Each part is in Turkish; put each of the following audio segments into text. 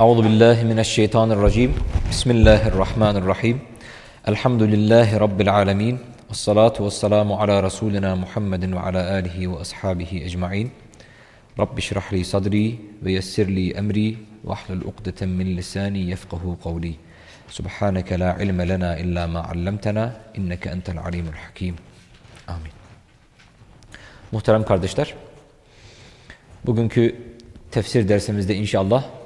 Euzu billahi mineşşeytanirracim. Bismillahirrahmanirrahim. Elhamdülillahi rabbil alamin. Ves salatu vesselamu ala rasulina Muhammedin ve ala alihi ve ashabihi ecmaîn. Rabbi şrah li sadri ve yessir li emri ve ahlul ukdeten min lisani yefkahu kavli. Subhaneke la ilme lena illa ma allamtena inneke entel alimul hakim. Amin. Muhterem kardeşler, bugünkü tefsir dersimizde inşallah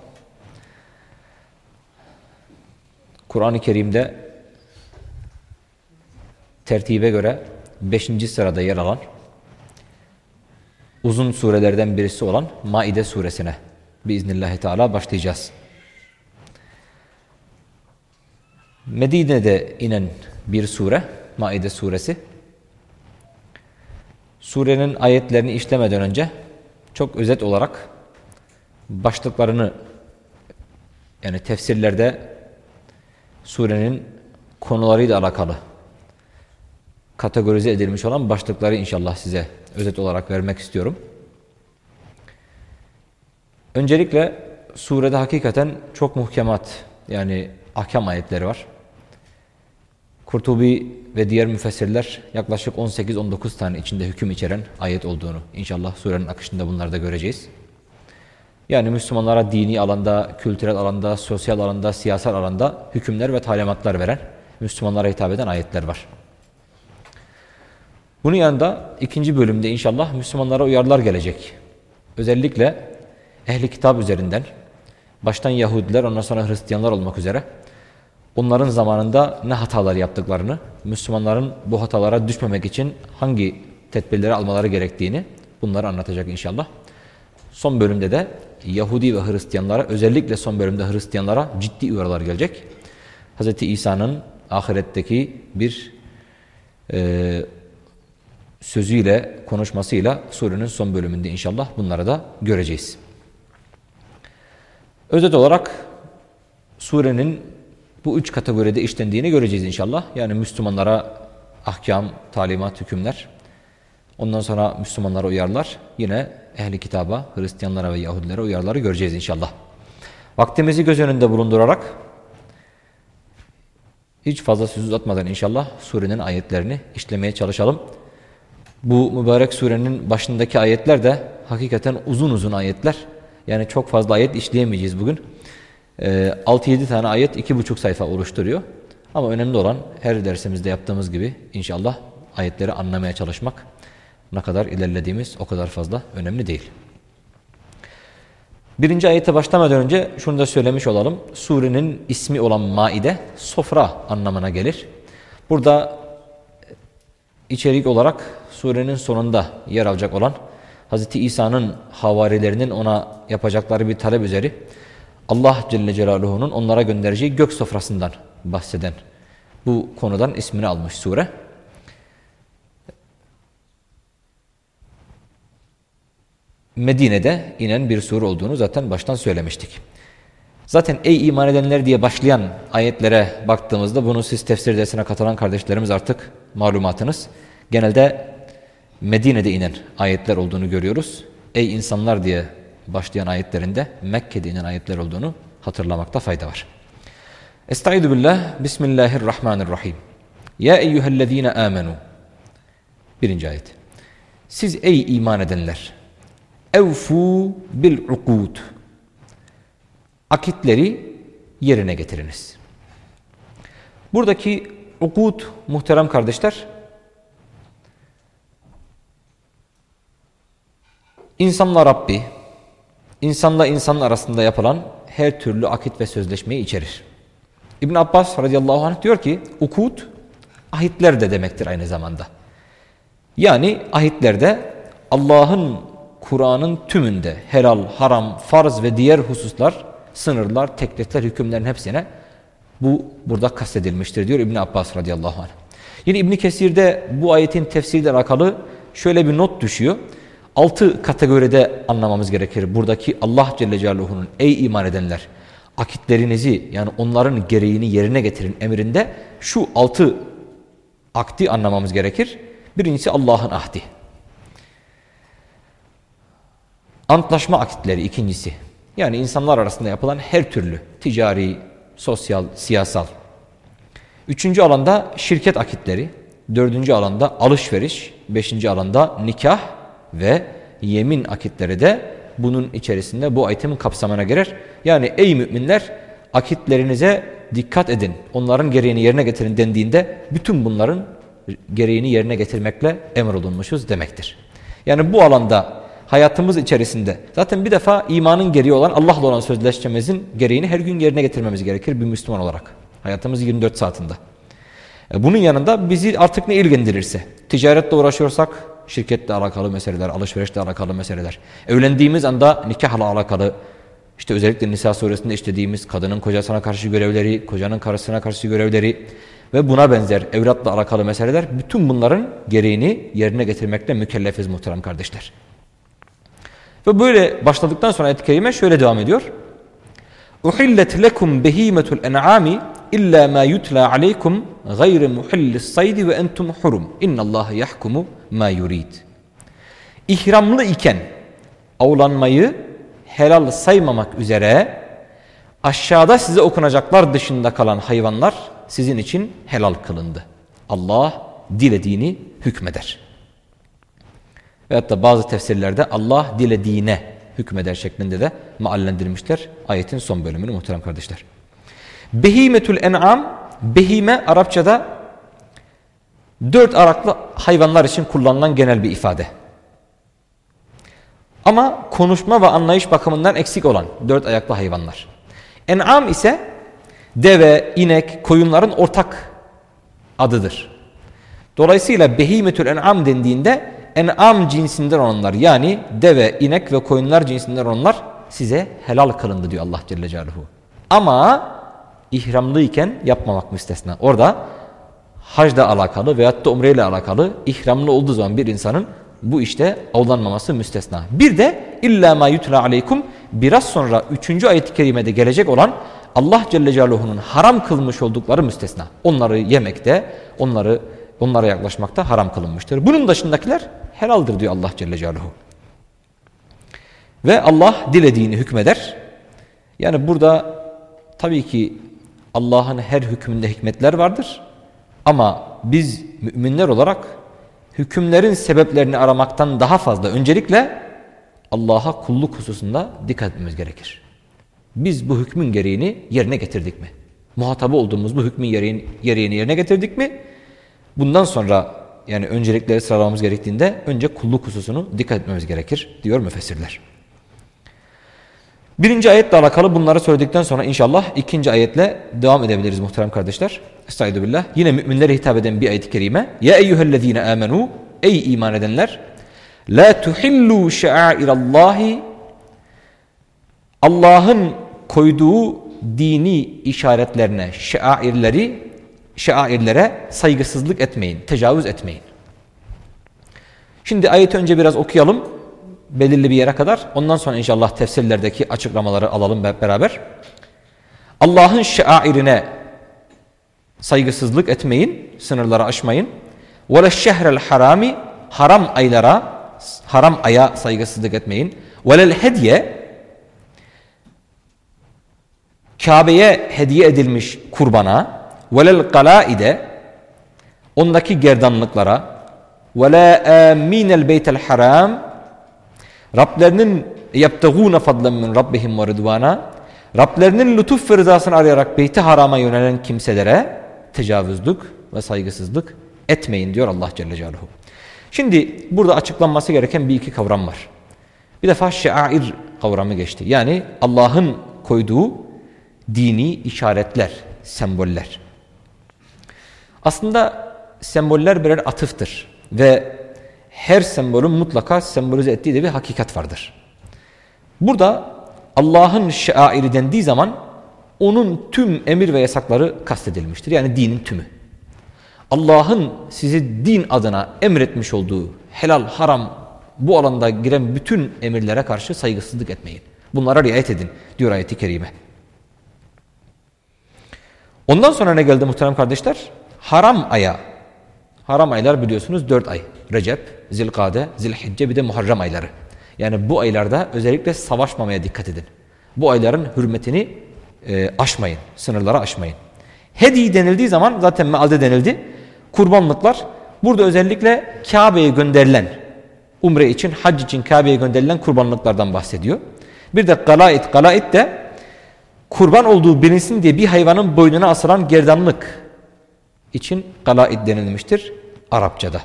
Kur'an-ı Kerim'de tertibe göre 5. sırada yer alan uzun surelerden birisi olan Maide suresine biiznillahü teala başlayacağız. Medine'de inen bir sure, Maide suresi. Surenin ayetlerini işlemeden önce çok özet olarak başlıklarını yani tefsirlerde surenin konularıyla alakalı kategorize edilmiş olan başlıkları inşallah size özet olarak vermek istiyorum. Öncelikle surede hakikaten çok muhkemat yani ahkam ayetleri var. Kurtubi ve diğer müfessirler yaklaşık 18-19 tane içinde hüküm içeren ayet olduğunu inşallah surenin akışında bunları da göreceğiz. Yani Müslümanlara dini alanda, kültürel alanda, sosyal alanda, siyasal alanda hükümler ve talimatlar veren, Müslümanlara hitap eden ayetler var. Bunun yanında ikinci bölümde inşallah Müslümanlara uyarılar gelecek. Özellikle ehli kitap üzerinden, baştan Yahudiler ondan sonra Hristiyanlar olmak üzere onların zamanında ne hatalar yaptıklarını, Müslümanların bu hatalara düşmemek için hangi tedbirleri almaları gerektiğini bunları anlatacak inşallah. Son bölümde de Yahudi ve Hristiyanlara özellikle son bölümde Hristiyanlara ciddi uyarılar gelecek. Hz. İsa'nın ahiretteki bir e, sözüyle, konuşmasıyla surenin son bölümünde inşallah bunları da göreceğiz. Özet olarak surenin bu üç kategoride işlendiğini göreceğiz inşallah. Yani Müslümanlara ahkam, talimat, hükümler. Ondan sonra Müslümanlara uyarlar. Yine ehli kitaba, Hristiyanlara ve Yahudilere uyarıları göreceğiz inşallah. Vaktimizi göz önünde bulundurarak hiç fazla söz uzatmadan inşallah surenin ayetlerini işlemeye çalışalım. Bu mübarek surenin başındaki ayetler de hakikaten uzun uzun ayetler. Yani çok fazla ayet işleyemeyeceğiz bugün. 6-7 ee, tane ayet 2,5 sayfa oluşturuyor. Ama önemli olan her dersimizde yaptığımız gibi inşallah ayetleri anlamaya çalışmak. Ne kadar ilerlediğimiz o kadar fazla önemli değil. Birinci ayete başlamadan önce şunu da söylemiş olalım. Surenin ismi olan Maide sofra anlamına gelir. Burada içerik olarak surenin sonunda yer alacak olan Hz. İsa'nın havarilerinin ona yapacakları bir talep üzeri Allah Celle Celaluhu'nun onlara göndereceği gök sofrasından bahseden bu konudan ismini almış sure. Medine'de inen bir sure olduğunu zaten baştan söylemiştik. Zaten ey iman edenler diye başlayan ayetlere baktığımızda bunu siz tefsir dersine katılan kardeşlerimiz artık malumatınız. Genelde Medine'de inen ayetler olduğunu görüyoruz. Ey insanlar diye başlayan ayetlerinde Mekke'de inen ayetler olduğunu hatırlamakta fayda var. Estaizu billah, Bismillahirrahmanirrahim. Ya eyyühellezine amenu. Birinci ayet. Siz ey iman edenler, evfu bil ukud. Akitleri yerine getiriniz. Buradaki ukud muhterem kardeşler, insanla Rabbi, insanla insan arasında yapılan her türlü akit ve sözleşmeyi içerir. İbn Abbas radıyallahu anh diyor ki ukud ahitler de demektir aynı zamanda. Yani ahitlerde Allah'ın Kur'an'ın tümünde helal, haram, farz ve diğer hususlar, sınırlar, teklifler, hükümlerin hepsine bu burada kastedilmiştir diyor İbn Abbas radıyallahu anh. Yine İbn Kesir'de bu ayetin tefsiriyle alakalı şöyle bir not düşüyor altı kategoride anlamamız gerekir. Buradaki Allah Celle Celaluhu'nun ey iman edenler akitlerinizi yani onların gereğini yerine getirin emrinde şu altı akti anlamamız gerekir. Birincisi Allah'ın ahdi. Antlaşma akitleri ikincisi. Yani insanlar arasında yapılan her türlü ticari, sosyal, siyasal. Üçüncü alanda şirket akitleri. Dördüncü alanda alışveriş. Beşinci alanda nikah ve yemin akitleri de bunun içerisinde bu ayetin kapsamına girer. Yani ey müminler akitlerinize dikkat edin. Onların gereğini yerine getirin dendiğinde bütün bunların gereğini yerine getirmekle emrolunmuşuz demektir. Yani bu alanda hayatımız içerisinde zaten bir defa imanın gereği olan Allah'la olan sözleşmemizin gereğini her gün yerine getirmemiz gerekir bir Müslüman olarak. Hayatımız 24 saatinde. E, bunun yanında bizi artık ne ilgilendirirse, ticaretle uğraşıyorsak şirketle alakalı meseleler, alışverişle alakalı meseleler, evlendiğimiz anda nikahla alakalı, işte özellikle Nisa suresinde işlediğimiz kadının kocasına karşı görevleri, kocanın karısına karşı görevleri ve buna benzer evlatla alakalı meseleler, bütün bunların gereğini yerine getirmekle mükellefiz muhterem kardeşler. Ve böyle başladıktan sonra ayet-i kerime şöyle devam ediyor. Uhillet lekum behimetul en'ami illa ma yutla aleykum gayre muhillis saydi ve entum hurum. İnnallâhe yahkumu ma yurid. İhramlı iken avlanmayı helal saymamak üzere aşağıda size okunacaklar dışında kalan hayvanlar sizin için helal kılındı. Allah dilediğini hükmeder. Veyahut da bazı tefsirlerde Allah dilediğine hükmeder şeklinde de maallendirmişler ayetin son bölümünü muhterem kardeşler. Behimetül en'am, behime Arapçada dört araklı hayvanlar için kullanılan genel bir ifade. Ama konuşma ve anlayış bakımından eksik olan dört ayaklı hayvanlar. En'am ise deve, inek, koyunların ortak adıdır. Dolayısıyla behimetül en'am dendiğinde en'am cinsinden olanlar yani deve, inek ve koyunlar cinsinden olanlar size helal kılındı diyor Allah Celle Celaluhu. Ama ihramlıyken yapmamak müstesna. Orada hacda alakalı veyahut da umreyle alakalı ihramlı olduğu zaman bir insanın bu işte avlanmaması müstesna. Bir de illa ma yutla aleykum biraz sonra üçüncü ayet-i kerimede gelecek olan Allah Celle Celaluhu'nun haram kılmış oldukları müstesna. Onları yemekte, onları onlara yaklaşmakta haram kılınmıştır. Bunun dışındakiler helaldir diyor Allah Celle Celaluhu. Ve Allah dilediğini hükmeder. Yani burada tabii ki Allah'ın her hükmünde hikmetler vardır. Ama biz müminler olarak hükümlerin sebeplerini aramaktan daha fazla öncelikle Allah'a kulluk hususunda dikkat etmemiz gerekir. Biz bu hükmün gereğini yerine getirdik mi? Muhatabı olduğumuz bu hükmün gereğini, yerine getirdik mi? Bundan sonra yani öncelikleri sıralamamız gerektiğinde önce kulluk hususunu dikkat etmemiz gerekir diyor müfessirler. Birinci ayetle alakalı bunları söyledikten sonra inşallah ikinci ayetle devam edebiliriz muhterem kardeşler. Estaizu. Yine müminlere hitap eden bir ayet-i kerime. Ya eyyühellezine amenu. Ey iman edenler. La tuhillu şa'airallahi. Allah'ın koyduğu dini işaretlerine, şairleri, şairlere saygısızlık etmeyin, tecavüz etmeyin. Şimdi ayet önce biraz okuyalım belirli bir yere kadar. Ondan sonra inşallah tefsirlerdeki açıklamaları alalım beraber. Allah'ın şairine saygısızlık etmeyin, sınırları aşmayın. Ve şehrel harami haram aylara, haram aya saygısızlık etmeyin. Ve hediye Kabe'ye hediye edilmiş kurbana velel kalaide ondaki gerdanlıklara ve la aminel beytel haram Rablerinin yaptığuna fadlen min rabbihim ve rıdvana Rablerinin lütuf ve rızasını arayarak beyti harama yönelen kimselere tecavüzlük ve saygısızlık etmeyin diyor Allah Celle Celaluhu. Şimdi burada açıklanması gereken bir iki kavram var. Bir defa şair kavramı geçti. Yani Allah'ın koyduğu dini işaretler, semboller. Aslında semboller birer atıftır ve her sembolün mutlaka sembolize ettiği de bir hakikat vardır. Burada Allah'ın şairi dendiği zaman onun tüm emir ve yasakları kastedilmiştir. Yani dinin tümü. Allah'ın sizi din adına emretmiş olduğu helal, haram bu alanda giren bütün emirlere karşı saygısızlık etmeyin. Bunlara riayet edin diyor ayeti kerime. Ondan sonra ne geldi muhterem kardeşler? Haram aya. Haram aylar biliyorsunuz dört ay. Recep, Zilkade, Zilhicce bir de Muharrem ayları. Yani bu aylarda özellikle savaşmamaya dikkat edin. Bu ayların hürmetini e, aşmayın, sınırlara aşmayın. Hedi denildiği zaman zaten mealde denildi. Kurbanlıklar burada özellikle Kabe'ye gönderilen, umre için, hac için Kabe'ye gönderilen kurbanlıklardan bahsediyor. Bir de galait, galait de kurban olduğu bilinsin diye bir hayvanın boynuna asılan gerdanlık için galait denilmiştir Arapçada.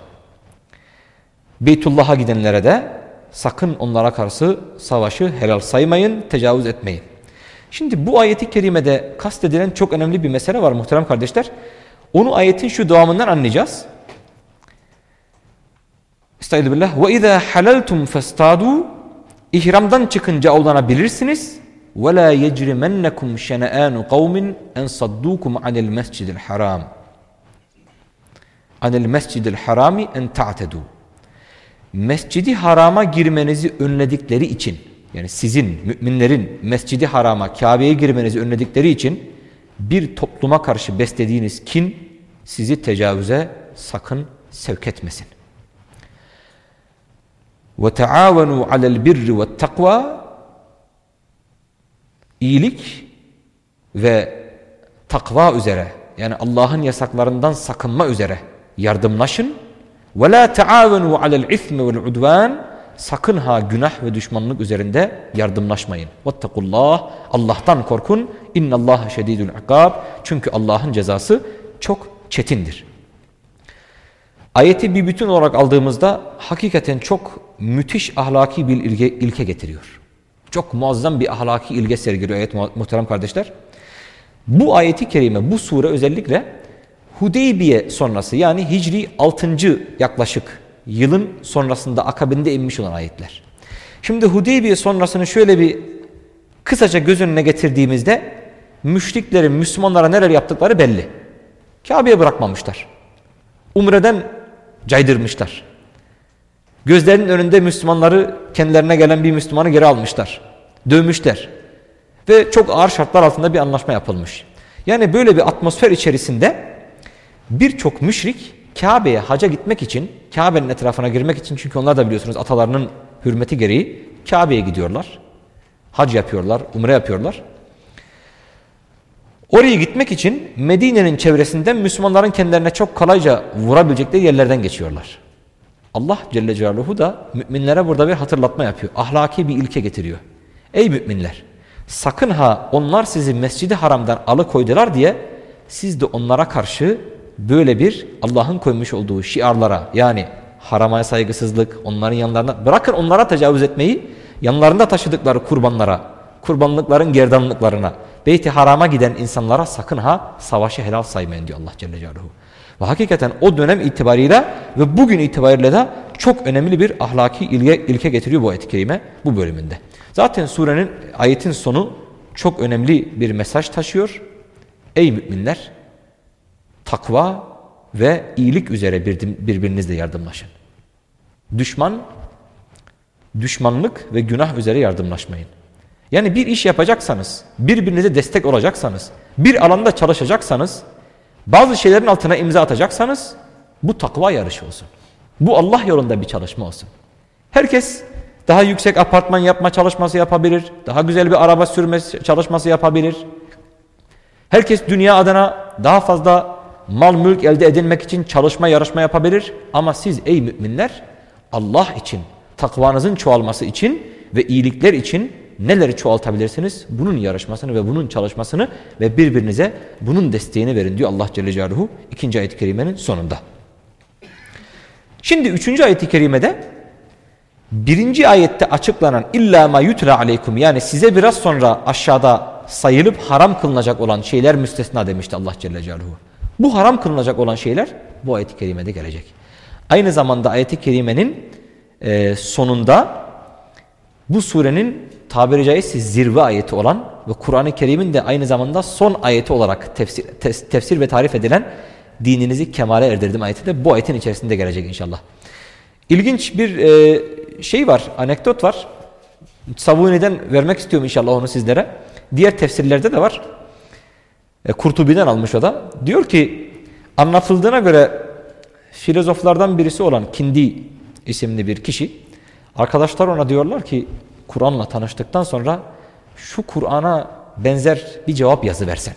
Beytullah'a gidenlere de sakın onlara karşı savaşı helal saymayın, tecavüz etmeyin. Şimdi bu ayeti kerimede kastedilen çok önemli bir mesele var muhterem kardeşler. Onu ayetin şu devamından anlayacağız. Estaizu billah. İzâ halaltum festâdû İhramdan çıkınca avlanabilirsiniz. La yecrimennekum şene'ânu kavmin en saddukum anil mescidil haram. Anil mescidil harami en ta'tedû. Mescidi harama girmenizi önledikleri için yani sizin müminlerin mescidi harama Kabe'ye girmenizi önledikleri için bir topluma karşı beslediğiniz kin sizi tecavüze sakın sevk etmesin. Alel birri ve takva iyilik ve takva üzere yani Allah'ın yasaklarından sakınma üzere yardımlaşın. Ve la taavenu alel ismi vel udvan sakın ha günah ve düşmanlık üzerinde yardımlaşmayın. Vettakullah Allah'tan korkun. İnnallaha şedidul ikab. Çünkü Allah'ın cezası çok çetindir. Ayeti bir bütün olarak aldığımızda hakikaten çok müthiş ahlaki bir ilke, ilke getiriyor. Çok muazzam bir ahlaki ilke sergiliyor ayet muhterem kardeşler. Bu ayeti kerime, bu sure özellikle Hudeybiye sonrası yani Hicri 6. yaklaşık yılın sonrasında akabinde inmiş olan ayetler. Şimdi Hudeybiye sonrasını şöyle bir kısaca göz önüne getirdiğimizde müşriklerin Müslümanlara neler yaptıkları belli. Kabe'ye bırakmamışlar. Umre'den caydırmışlar. Gözlerinin önünde Müslümanları kendilerine gelen bir Müslümanı geri almışlar. Dövmüşler. Ve çok ağır şartlar altında bir anlaşma yapılmış. Yani böyle bir atmosfer içerisinde birçok müşrik Kabe'ye haca gitmek için, Kabe'nin etrafına girmek için çünkü onlar da biliyorsunuz atalarının hürmeti gereği Kabe'ye gidiyorlar. Hac yapıyorlar, umre yapıyorlar. Oraya gitmek için Medine'nin çevresinden Müslümanların kendilerine çok kolayca vurabilecekleri yerlerden geçiyorlar. Allah Celle Celaluhu da müminlere burada bir hatırlatma yapıyor. Ahlaki bir ilke getiriyor. Ey müminler sakın ha onlar sizi mescidi haramdan alıkoydular diye siz de onlara karşı böyle bir Allah'ın koymuş olduğu şiarlara yani harama saygısızlık onların yanlarına bırakın onlara tecavüz etmeyi yanlarında taşıdıkları kurbanlara kurbanlıkların gerdanlıklarına beyti harama giden insanlara sakın ha savaşı helal saymayın diyor Allah Celle Celaluhu. Ve hakikaten o dönem itibarıyla ve bugün itibariyle de çok önemli bir ahlaki ilke, ilke getiriyor bu kerime bu bölümünde. Zaten surenin ayetin sonu çok önemli bir mesaj taşıyor. Ey müminler takva ve iyilik üzere birbirinizle yardımlaşın. Düşman, düşmanlık ve günah üzere yardımlaşmayın. Yani bir iş yapacaksanız, birbirinize destek olacaksanız, bir alanda çalışacaksanız, bazı şeylerin altına imza atacaksanız bu takva yarışı olsun. Bu Allah yolunda bir çalışma olsun. Herkes daha yüksek apartman yapma çalışması yapabilir, daha güzel bir araba sürme çalışması yapabilir. Herkes dünya adına daha fazla mal mülk elde edilmek için çalışma yarışma yapabilir. Ama siz ey müminler Allah için, takvanızın çoğalması için ve iyilikler için neleri çoğaltabilirsiniz? Bunun yarışmasını ve bunun çalışmasını ve birbirinize bunun desteğini verin diyor Allah Celle Celaluhu ikinci ayet-i kerimenin sonunda. Şimdi üçüncü ayet-i kerimede birinci ayette açıklanan illa ma yutra aleykum yani size biraz sonra aşağıda sayılıp haram kılınacak olan şeyler müstesna demişti Allah Celle Celaluhu. Bu haram kılınacak olan şeyler bu ayet-i kerimede gelecek. Aynı zamanda ayet-i kerimenin e, sonunda bu surenin tabiri caizse zirve ayeti olan ve Kur'an-ı Kerim'in de aynı zamanda son ayeti olarak tefsir, tefsir ve tarif edilen dininizi kemale erdirdim ayeti de bu ayetin içerisinde gelecek inşallah. İlginç bir e, şey var, anekdot var. Savuni'den vermek istiyorum inşallah onu sizlere. Diğer tefsirlerde de var. E, Kurtubi'den almış o da. Diyor ki anlatıldığına göre filozoflardan birisi olan Kindi isimli bir kişi arkadaşlar ona diyorlar ki Kur'an'la tanıştıktan sonra şu Kur'an'a benzer bir cevap yazı versen.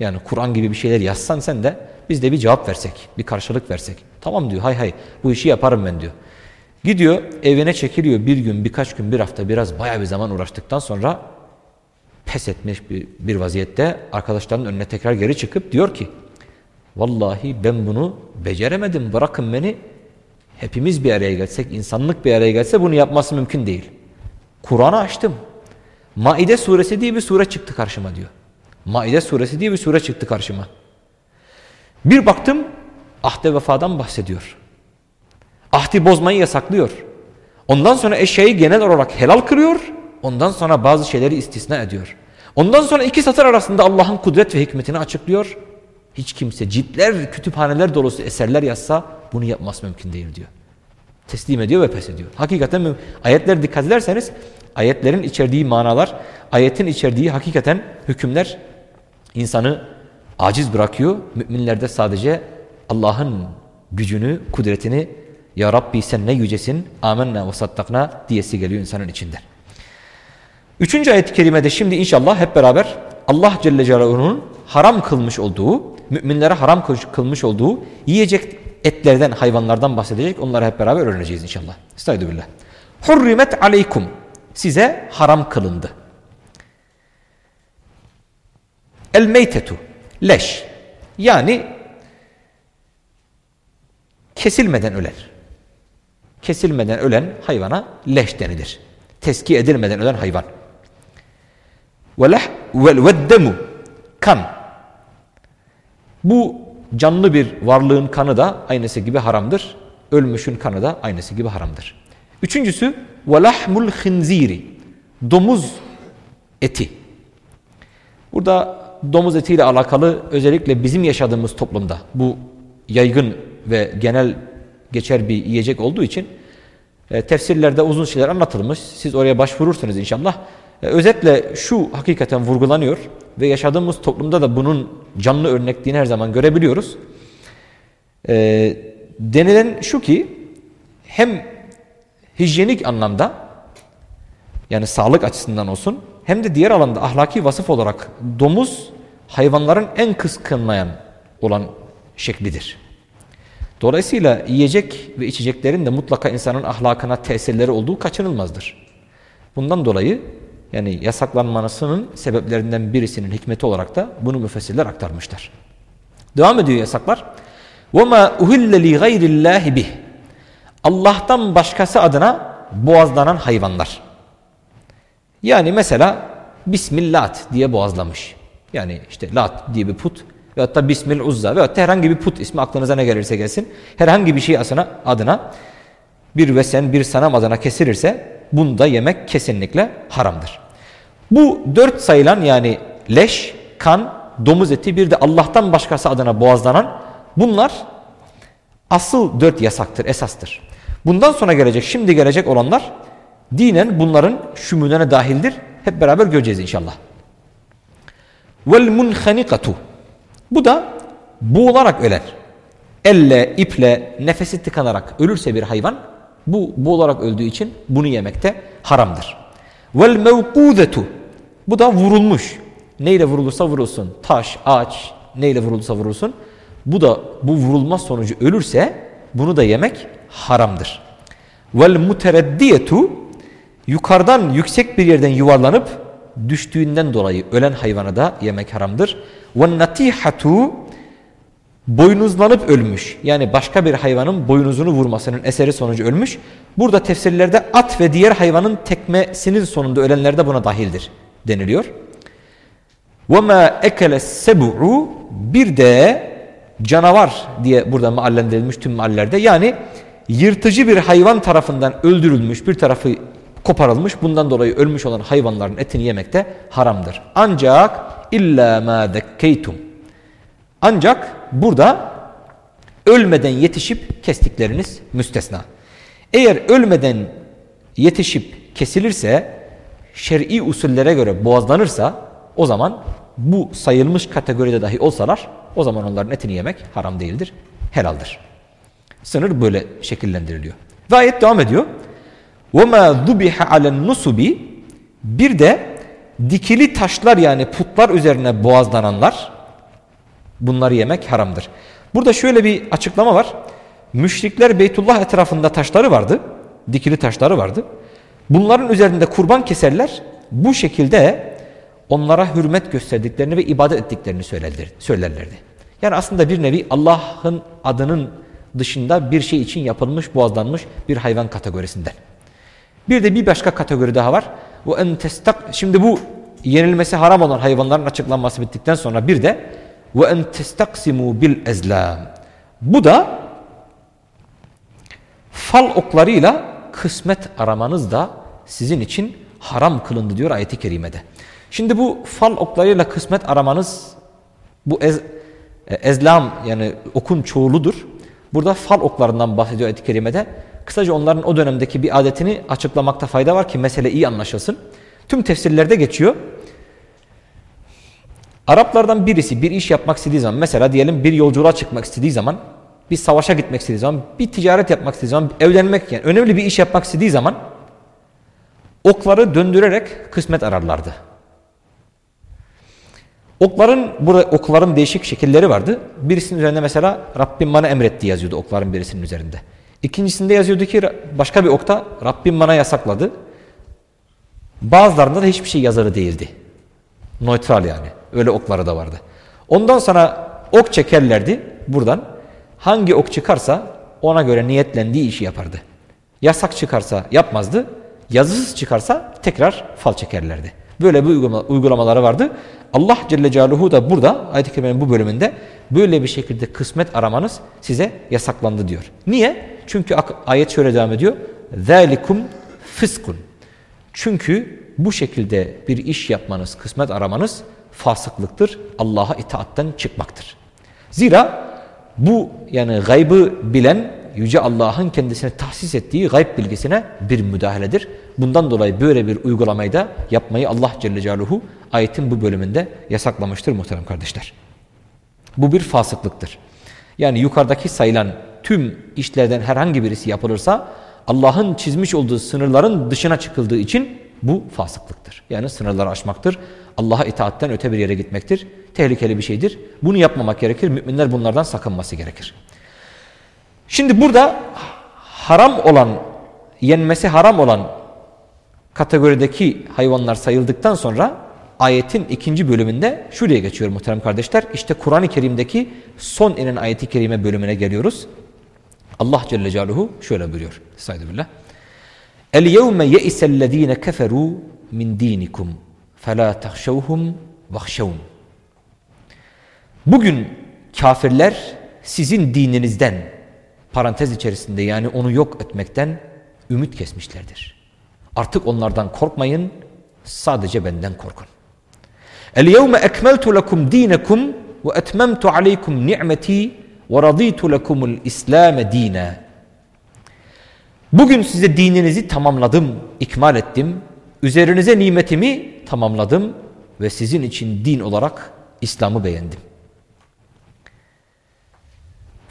Yani Kur'an gibi bir şeyler yazsan sen de biz de bir cevap versek, bir karşılık versek. Tamam diyor hay hay bu işi yaparım ben diyor. Gidiyor evine çekiliyor bir gün, birkaç gün, bir hafta biraz bayağı bir zaman uğraştıktan sonra pes etmiş bir, bir vaziyette arkadaşlarının önüne tekrar geri çıkıp diyor ki Vallahi ben bunu beceremedim bırakın beni hepimiz bir araya gelsek insanlık bir araya gelse bunu yapması mümkün değil. Kur'an'ı açtım. Maide suresi diye bir sure çıktı karşıma diyor. Maide suresi diye bir sure çıktı karşıma. Bir baktım ahde vefadan bahsediyor. Ahdi bozmayı yasaklıyor. Ondan sonra eşyayı genel olarak helal kırıyor. Ondan sonra bazı şeyleri istisna ediyor. Ondan sonra iki satır arasında Allah'ın kudret ve hikmetini açıklıyor. Hiç kimse ciltler, kütüphaneler dolusu eserler yazsa bunu yapması mümkün değil diyor. Teslim ediyor ve pes ediyor. Hakikaten ayetler dikkat ederseniz ayetlerin içerdiği manalar, ayetin içerdiği hakikaten hükümler insanı aciz bırakıyor. Müminlerde sadece Allah'ın gücünü, kudretini Ya Rabbi sen ne yücesin, amenna ve sattakna diyesi geliyor insanın içinden. Üçüncü ayet-i kerimede şimdi inşallah hep beraber Allah Celle Celaluhu'nun haram kılmış olduğu, müminlere haram kılmış olduğu yiyecek etlerden, hayvanlardan bahsedecek. Onları hep beraber öğreneceğiz inşallah. Estaizu billah. Hurrimet aleykum. Size haram kılındı. El meytetu. Leş. Yani kesilmeden ölen. Kesilmeden ölen hayvana leş denilir. Teski edilmeden ölen hayvan. Veddemu. Kan. Bu canlı bir varlığın kanı da aynısı gibi haramdır. Ölmüşün kanı da aynısı gibi haramdır. Üçüncüsü velahmul khinziri. Domuz eti. Burada domuz etiyle alakalı özellikle bizim yaşadığımız toplumda bu yaygın ve genel geçer bir yiyecek olduğu için e, tefsirlerde uzun şeyler anlatılmış. Siz oraya başvurursunuz inşallah. E, özetle şu hakikaten vurgulanıyor ve yaşadığımız toplumda da bunun canlı örnekliğini her zaman görebiliyoruz. E, denilen şu ki hem hijyenik anlamda yani sağlık açısından olsun hem de diğer alanda ahlaki vasıf olarak domuz hayvanların en kıskanmayan olan şeklidir. Dolayısıyla yiyecek ve içeceklerin de mutlaka insanın ahlakına tesirleri olduğu kaçınılmazdır. Bundan dolayı yani yasaklanmasının sebeplerinden birisinin hikmeti olarak da bunu müfessirler aktarmışlar. Devam ediyor yasaklar. وَمَا اُهِلَّ لِغَيْرِ اللّٰهِ بِهِ Allah'tan başkası adına boğazlanan hayvanlar. Yani mesela Bismillah diye boğazlamış. Yani işte Lat diye bir put ve hatta Bismil Uzza ve hatta herhangi bir put ismi aklınıza ne gelirse gelsin. Herhangi bir şey adına, adına bir vesen bir sanam adına kesilirse bunda yemek kesinlikle haramdır. Bu dört sayılan yani leş, kan, domuz eti bir de Allah'tan başkası adına boğazlanan bunlar asıl dört yasaktır, esastır. Bundan sonra gelecek, şimdi gelecek olanlar dinen bunların şümülene dahildir. Hep beraber göreceğiz inşallah. Vel munhanikatu. Bu da boğularak ölen. Elle, iple, nefesi tıkanarak ölürse bir hayvan bu boğularak öldüğü için bunu yemekte haramdır. Vel mevkudetu. Bu da vurulmuş. Neyle vurulursa vurulsun. Taş, ağaç neyle vurulursa vurulsun. Bu da bu vurulma sonucu ölürse bunu da yemek haramdır. Vel mutereddiyetu yukarıdan yüksek bir yerden yuvarlanıp düştüğünden dolayı ölen hayvanı da yemek haramdır. Ve natihatu boynuzlanıp ölmüş. Yani başka bir hayvanın boynuzunu vurmasının eseri sonucu ölmüş. Burada tefsirlerde at ve diğer hayvanın tekmesinin sonunda ölenler de buna dahildir deniliyor. وَمَا اَكَلَ السَّبُعُ Bir de canavar diye burada meallendirilmiş tüm meallerde. Yani yırtıcı bir hayvan tarafından öldürülmüş, bir tarafı koparılmış. Bundan dolayı ölmüş olan hayvanların etini yemek de haramdır. Ancak illa ma dekkeytum. Ancak burada ölmeden yetişip kestikleriniz müstesna. Eğer ölmeden yetişip kesilirse şer'i usullere göre boğazlanırsa o zaman bu sayılmış kategoride dahi olsalar o zaman onların etini yemek haram değildir, helaldir. Sınır böyle şekillendiriliyor. Ve ayet devam ediyor. وَمَا ذُبِحَ عَلَى النُّسُبِ Bir de dikili taşlar yani putlar üzerine boğazlananlar bunları yemek haramdır. Burada şöyle bir açıklama var. Müşrikler Beytullah etrafında taşları vardı. Dikili taşları vardı. Bunların üzerinde kurban keserler. Bu şekilde onlara hürmet gösterdiklerini ve ibadet ettiklerini söylerlerdi. Yani aslında bir nevi Allah'ın adının dışında bir şey için yapılmış, boğazlanmış bir hayvan kategorisinden. Bir de bir başka kategori daha var. Bu en şimdi bu yenilmesi haram olan hayvanların açıklanması bittikten sonra bir de ve en testaksimu bil ezlam. Bu da fal oklarıyla kısmet aramanız da sizin için haram kılındı diyor ayeti kerimede. Şimdi bu fal oklarıyla kısmet aramanız bu ez, e, ezlam yani okun çoğuludur. Burada fal oklarından bahsediyor ayet-i kerimede. Kısaca onların o dönemdeki bir adetini açıklamakta fayda var ki mesele iyi anlaşılsın. Tüm tefsirlerde geçiyor. Araplardan birisi bir iş yapmak istediği zaman mesela diyelim bir yolculuğa çıkmak istediği zaman bir savaşa gitmek istediği zaman bir ticaret yapmak istediği zaman evlenmek yani önemli bir iş yapmak istediği zaman okları döndürerek kısmet ararlardı. Okların burada okların değişik şekilleri vardı. Birisinin üzerinde mesela Rabbim bana emretti yazıyordu okların birisinin üzerinde. İkincisinde yazıyordu ki başka bir okta Rabbim bana yasakladı. Bazılarında da hiçbir şey yazarı değildi. Neutral yani. Öyle okları da vardı. Ondan sonra ok çekerlerdi buradan. Hangi ok çıkarsa ona göre niyetlendiği işi yapardı. Yasak çıkarsa yapmazdı. Yazısız çıkarsa tekrar fal çekerlerdi. Böyle bir uygulamaları vardı. Allah Celle Celaluhu da burada ayet-i kerimenin bu bölümünde böyle bir şekilde kısmet aramanız size yasaklandı diyor. Niye? Çünkü ayet şöyle devam ediyor. ذَٰلِكُمْ fıskun. Çünkü bu şekilde bir iş yapmanız, kısmet aramanız fasıklıktır. Allah'a itaatten çıkmaktır. Zira bu yani gaybı bilen Yüce Allah'ın kendisine tahsis ettiği gayb bilgisine bir müdahaledir. Bundan dolayı böyle bir uygulamayı da yapmayı Allah Celle Celaluhu ayetin bu bölümünde yasaklamıştır muhterem kardeşler. Bu bir fasıklıktır. Yani yukarıdaki sayılan tüm işlerden herhangi birisi yapılırsa Allah'ın çizmiş olduğu sınırların dışına çıkıldığı için bu fasıklıktır. Yani sınırları aşmaktır. Allah'a itaatten öte bir yere gitmektir. Tehlikeli bir şeydir. Bunu yapmamak gerekir. Müminler bunlardan sakınması gerekir. Şimdi burada haram olan, yenmesi haram olan kategorideki hayvanlar sayıldıktan sonra ayetin ikinci bölümünde şuraya geçiyor muhterem kardeşler. İşte Kur'an-ı Kerim'deki son inen ayeti kerime bölümüne geliyoruz. Allah Celle Celaluhu şöyle buyuruyor. Saydı billah. El yevme ye'isellezine keferu min dinikum fela tahşevhum vahşevun. Bugün kafirler sizin dininizden parantez içerisinde yani onu yok etmekten ümit kesmişlerdir. Artık onlardan korkmayın, sadece benden korkun. El yevme ekmeltu lekum dinekum ve etmemtu aleykum ni'meti ve raditu. Bugün size dininizi tamamladım, ikmal ettim. Üzerinize nimetimi tamamladım ve sizin için din olarak İslam'ı beğendim.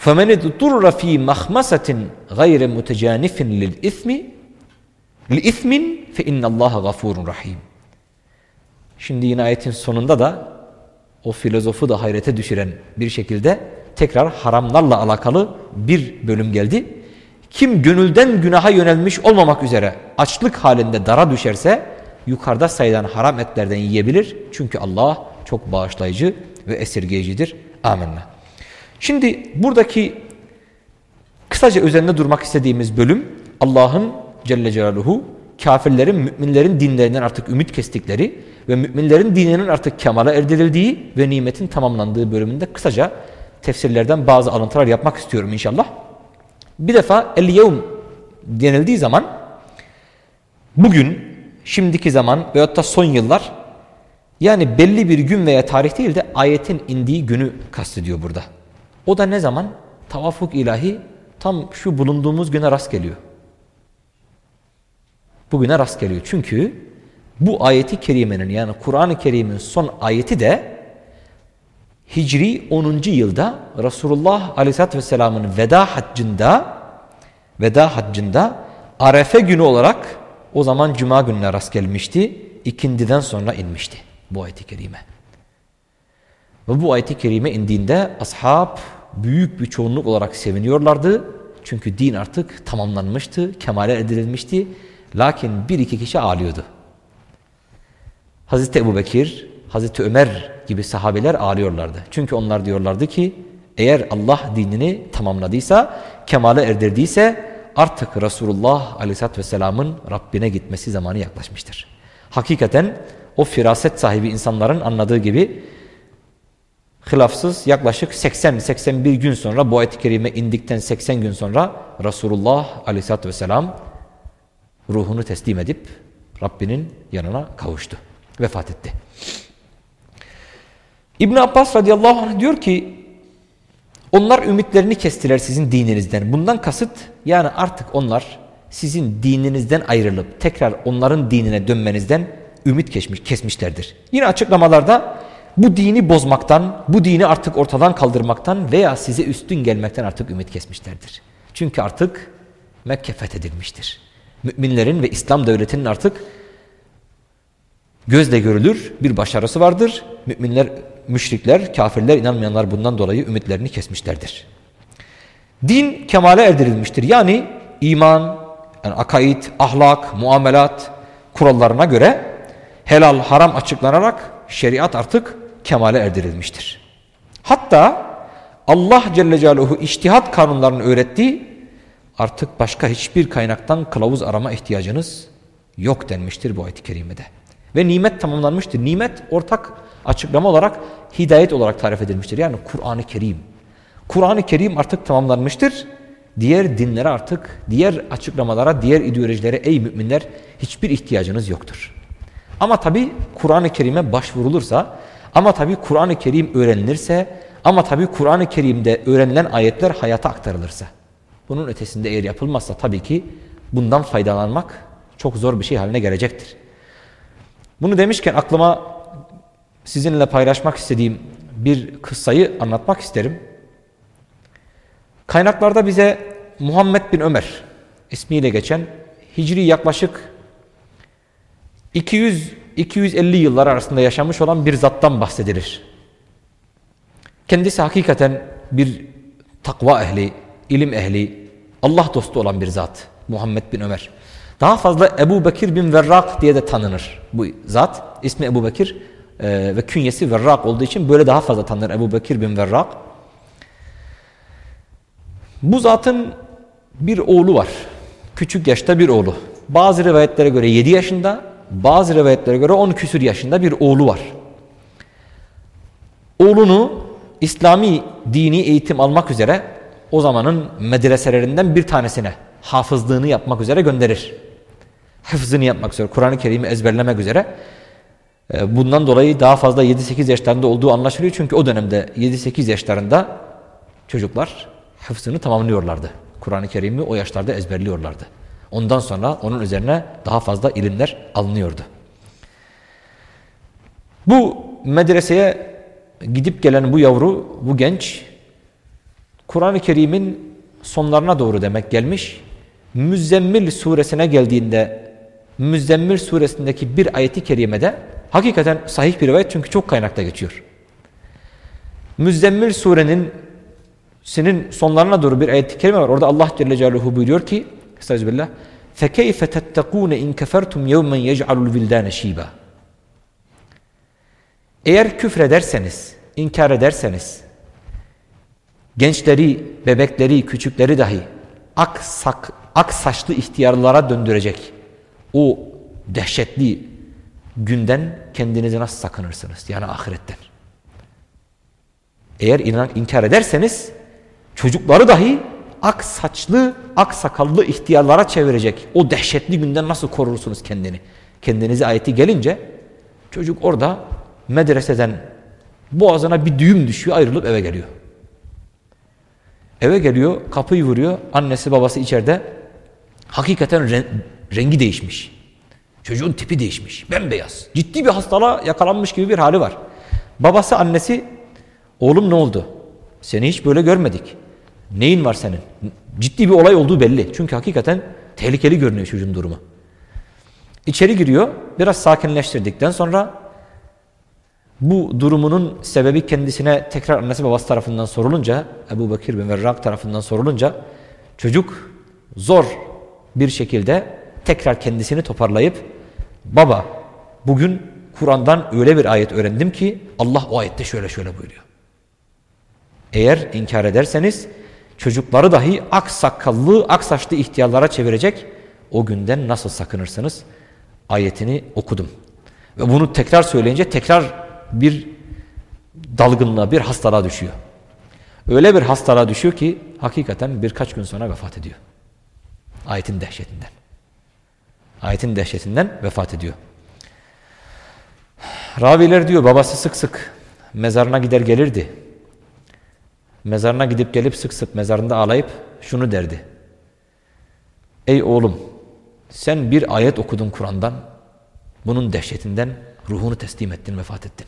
فَمَنِ اضْطُرَّ ف۪ي مَخْمَسَةٍ غَيْرَ مُتَجَانِفٍ لِلْإِثْمِ لِإِثْمٍ فَاِنَّ اللّٰهَ غَفُورٌ رَحِيمٌ Şimdi yine ayetin sonunda da o filozofu da hayrete düşüren bir şekilde tekrar haramlarla alakalı bir bölüm geldi. Kim gönülden günaha yönelmiş olmamak üzere açlık halinde dara düşerse yukarıda sayılan haram etlerden yiyebilir. Çünkü Allah çok bağışlayıcı ve esirgeyicidir. Amenna. Şimdi buradaki kısaca üzerinde durmak istediğimiz bölüm Allah'ın Celle Celaluhu kafirlerin müminlerin dinlerinden artık ümit kestikleri ve müminlerin dininin artık kemala erdirildiği ve nimetin tamamlandığı bölümünde kısaca tefsirlerden bazı alıntılar yapmak istiyorum inşallah. Bir defa el yevm denildiği zaman bugün, şimdiki zaman veyahut da son yıllar yani belli bir gün veya tarih değil de ayetin indiği günü kastediyor burada. O da ne zaman? Tavafuk ilahi tam şu bulunduğumuz güne rast geliyor. Bugüne rast geliyor. Çünkü bu ayeti kerimenin yani Kur'an-ı Kerim'in son ayeti de Hicri 10. yılda Resulullah Aleyhisselatü Vesselam'ın veda haccında veda haccında Arefe günü olarak o zaman Cuma gününe rast gelmişti. ikindiden sonra inmişti bu ayet-i kerime. Ve bu ayet-i kerime indiğinde ashab büyük bir çoğunluk olarak seviniyorlardı. Çünkü din artık tamamlanmıştı, kemale edilmişti. Lakin bir iki kişi ağlıyordu. Hazreti Ebu Bekir, Hazreti Ömer gibi sahabeler ağlıyorlardı. Çünkü onlar diyorlardı ki eğer Allah dinini tamamladıysa, kemale erdirdiyse artık Resulullah Aleyhisselatü Vesselam'ın Rabbine gitmesi zamanı yaklaşmıştır. Hakikaten o firaset sahibi insanların anladığı gibi hilafsız yaklaşık 80-81 gün sonra bu ayet-i kerime indikten 80 gün sonra Resulullah Aleyhisselatü Vesselam ruhunu teslim edip Rabbinin yanına kavuştu. Vefat etti. İbn Abbas radıyallahu anh diyor ki onlar ümitlerini kestiler sizin dininizden. Bundan kasıt yani artık onlar sizin dininizden ayrılıp tekrar onların dinine dönmenizden ümit kesmiş, kesmişlerdir. Yine açıklamalarda bu dini bozmaktan, bu dini artık ortadan kaldırmaktan veya size üstün gelmekten artık ümit kesmişlerdir. Çünkü artık Mekke fethedilmiştir. Müminlerin ve İslam devletinin artık gözle görülür bir başarısı vardır. Müminler müşrikler, kafirler, inanmayanlar bundan dolayı ümitlerini kesmişlerdir. Din kemale erdirilmiştir. Yani iman, yani akaid, ahlak, muamelat kurallarına göre helal, haram açıklanarak şeriat artık kemale erdirilmiştir. Hatta Allah Celle Celaluhu iştihat kanunlarını öğrettiği artık başka hiçbir kaynaktan kılavuz arama ihtiyacınız yok denmiştir bu ayet-i kerimede. Ve nimet tamamlanmıştır. Nimet ortak açıklama olarak hidayet olarak tarif edilmiştir. Yani Kur'an-ı Kerim. Kur'an-ı Kerim artık tamamlanmıştır. Diğer dinlere artık, diğer açıklamalara, diğer ideolojilere ey müminler hiçbir ihtiyacınız yoktur. Ama tabi Kur'an-ı Kerim'e başvurulursa, ama tabi Kur'an-ı Kerim öğrenilirse, ama tabi Kur'an-ı Kerim'de öğrenilen ayetler hayata aktarılırsa. Bunun ötesinde eğer yapılmazsa tabii ki bundan faydalanmak çok zor bir şey haline gelecektir. Bunu demişken aklıma sizinle paylaşmak istediğim bir kıssayı anlatmak isterim. Kaynaklarda bize Muhammed bin Ömer ismiyle geçen Hicri yaklaşık 200-250 yıllar arasında yaşamış olan bir zattan bahsedilir. Kendisi hakikaten bir takva ehli, ilim ehli, Allah dostu olan bir zat Muhammed bin Ömer. Daha fazla Ebu Bekir bin Verrak diye de tanınır bu zat. İsmi Ebu Bekir e, ve künyesi Verrak olduğu için böyle daha fazla tanınır Ebu Bekir bin Verrak. Bu zatın bir oğlu var. Küçük yaşta bir oğlu. Bazı rivayetlere göre 7 yaşında, bazı rivayetlere göre 10 küsür yaşında bir oğlu var. Oğlunu İslami dini eğitim almak üzere o zamanın medreselerinden bir tanesine hafızlığını yapmak üzere gönderir. Hıfzını yapmak üzere, Kur'an-ı Kerim'i ezberlemek üzere. Ee, bundan dolayı daha fazla 7-8 yaşlarında olduğu anlaşılıyor. Çünkü o dönemde 7-8 yaşlarında çocuklar hıfzını tamamlıyorlardı. Kur'an-ı Kerim'i o yaşlarda ezberliyorlardı. Ondan sonra onun üzerine daha fazla ilimler alınıyordu. Bu medreseye gidip gelen bu yavru, bu genç Kur'an-ı Kerim'in sonlarına doğru demek gelmiş. Müzzemmil suresine geldiğinde Müzzemmil suresindeki bir ayeti kerimede hakikaten sahih bir rivayet çünkü çok kaynakta geçiyor. Müzzemmil surenin senin sonlarına doğru bir ayet-i kerime var. Orada Allah Celle Celaluhu buyuruyor ki Estağfirullah فَكَيْفَ تَتَّقُونَ اِنْ كَفَرْتُمْ يَوْمًا يَجْعَلُ الْوِلْدَانَ شِيبًا Eğer küfrederseniz, inkar ederseniz, gençleri, bebekleri, küçükleri dahi ak, sak, ak saçlı ihtiyarlara döndürecek o dehşetli günden kendinizi nasıl sakınırsınız? Yani ahiretten. Eğer inan, inkar ederseniz çocukları dahi ak saçlı, ak sakallı ihtiyarlara çevirecek o dehşetli günden nasıl korursunuz kendini? Kendinizi ayeti gelince çocuk orada medreseden boğazına bir düğüm düşüyor ayrılıp eve geliyor. Eve geliyor kapıyı vuruyor annesi babası içeride hakikaten rengi değişmiş. Çocuğun tipi değişmiş bembeyaz ciddi bir hastalığa yakalanmış gibi bir hali var. Babası annesi oğlum ne oldu? Seni hiç böyle görmedik. Neyin var senin? Ciddi bir olay olduğu belli. Çünkü hakikaten tehlikeli görünüyor çocuğun durumu. İçeri giriyor. Biraz sakinleştirdikten sonra bu durumunun sebebi kendisine tekrar annesi babası tarafından sorulunca Ebu Bekir bin Verrak tarafından sorulunca çocuk zor bir şekilde tekrar kendisini toparlayıp baba bugün Kur'an'dan öyle bir ayet öğrendim ki Allah o ayette şöyle şöyle buyuruyor. Eğer inkar ederseniz çocukları dahi ak sakallı, ak saçlı ihtiyarlara çevirecek o günden nasıl sakınırsınız? Ayetini okudum. Ve bunu tekrar söyleyince tekrar bir dalgınlığa, bir hastalığa düşüyor. Öyle bir hastalığa düşüyor ki hakikaten birkaç gün sonra vefat ediyor. Ayetin dehşetinden. Ayetin dehşetinden vefat ediyor. Raviler diyor babası sık sık mezarına gider gelirdi. Mezarına gidip gelip sık sık mezarında ağlayıp şunu derdi. Ey oğlum sen bir ayet okudun Kur'an'dan. Bunun dehşetinden ruhunu teslim ettin, vefat ettin.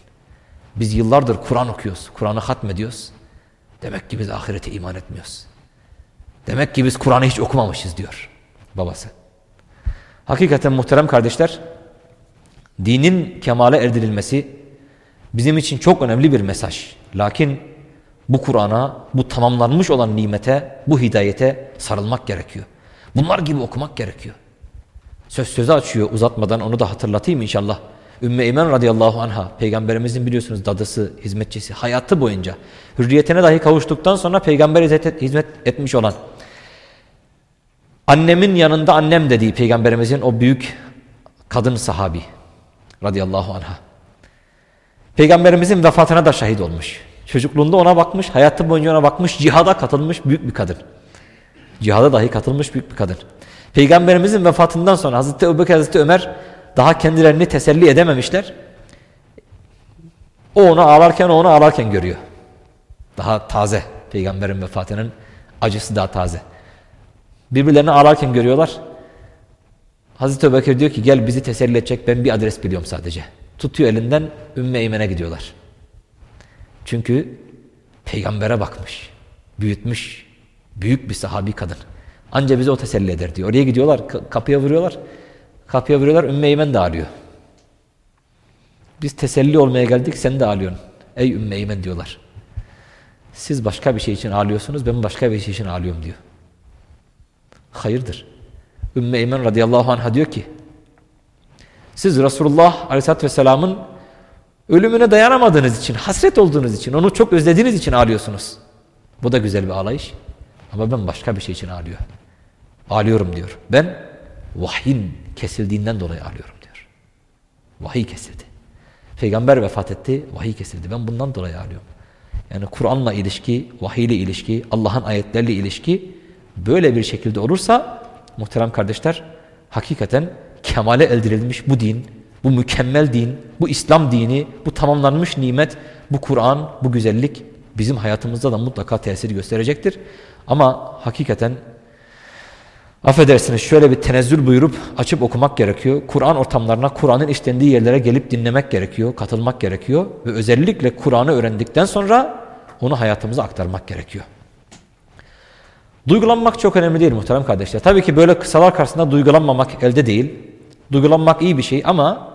Biz yıllardır Kur'an okuyoruz, Kur'an'ı hatmediyoruz. Demek ki biz ahirete iman etmiyoruz. Demek ki biz Kur'an'ı hiç okumamışız diyor babası. Hakikaten muhterem kardeşler, dinin kemale erdirilmesi bizim için çok önemli bir mesaj. Lakin bu Kur'an'a, bu tamamlanmış olan nimete, bu hidayete sarılmak gerekiyor. Bunlar gibi okumak gerekiyor. Söz sözü açıyor uzatmadan onu da hatırlatayım inşallah. Ümmü Eymen radıyallahu anha peygamberimizin biliyorsunuz dadısı, hizmetçisi hayatı boyunca hürriyetine dahi kavuştuktan sonra peygamber hizmet etmiş olan annemin yanında annem dediği peygamberimizin o büyük kadın sahabi radıyallahu anha. Peygamberimizin vefatına da şahit olmuş. Çocukluğunda ona bakmış, hayatı boyunca ona bakmış, cihada katılmış büyük bir kadın. Cihada dahi katılmış büyük bir kadın. Peygamberimizin vefatından sonra Hazreti Ebubekir, Hazreti Ömer daha kendilerini teselli edememişler. O onu ağlarken, o onu ağlarken görüyor. Daha taze. Peygamberin vefatının acısı daha taze. Birbirlerini ağlarken görüyorlar. Hazreti Ebubekir diyor ki gel bizi teselli edecek ben bir adres biliyorum sadece. Tutuyor elinden Ümmü Eymen'e gidiyorlar. Çünkü peygambere bakmış, büyütmüş, büyük bir sahabi kadın. Anca bizi o teselli eder diyor. Oraya gidiyorlar, kapıya vuruyorlar. Kapıya vuruyorlar, Ümmü Eymen de ağlıyor. Biz teselli olmaya geldik, sen de ağlıyorsun. Ey Ümmü Eymen diyorlar. Siz başka bir şey için ağlıyorsunuz, ben başka bir şey için ağlıyorum diyor. Hayırdır? Ümmü Eymen radıyallahu anh'a diyor ki, siz Resulullah aleyhissalatü vesselamın ölümüne dayanamadığınız için, hasret olduğunuz için, onu çok özlediğiniz için ağlıyorsunuz. Bu da güzel bir ağlayış. Ama ben başka bir şey için ağlıyorum. Ağlıyorum diyor. Ben vahyin kesildiğinden dolayı ağlıyorum diyor. Vahiy kesildi. Peygamber vefat etti, vahiy kesildi. Ben bundan dolayı ağlıyorum. Yani Kur'an'la ilişki, vahiy ile ilişki, Allah'ın ayetlerle ilişki böyle bir şekilde olursa muhterem kardeşler hakikaten kemale eldirilmiş bu din, bu mükemmel din, bu İslam dini, bu tamamlanmış nimet, bu Kur'an, bu güzellik bizim hayatımızda da mutlaka tesir gösterecektir. Ama hakikaten affedersiniz şöyle bir tenezzül buyurup açıp okumak gerekiyor. Kur'an ortamlarına, Kur'an'ın işlendiği yerlere gelip dinlemek gerekiyor, katılmak gerekiyor. Ve özellikle Kur'an'ı öğrendikten sonra onu hayatımıza aktarmak gerekiyor. Duygulanmak çok önemli değil muhterem kardeşler. Tabii ki böyle kısalar karşısında duygulanmamak elde değil. Duygulanmak iyi bir şey ama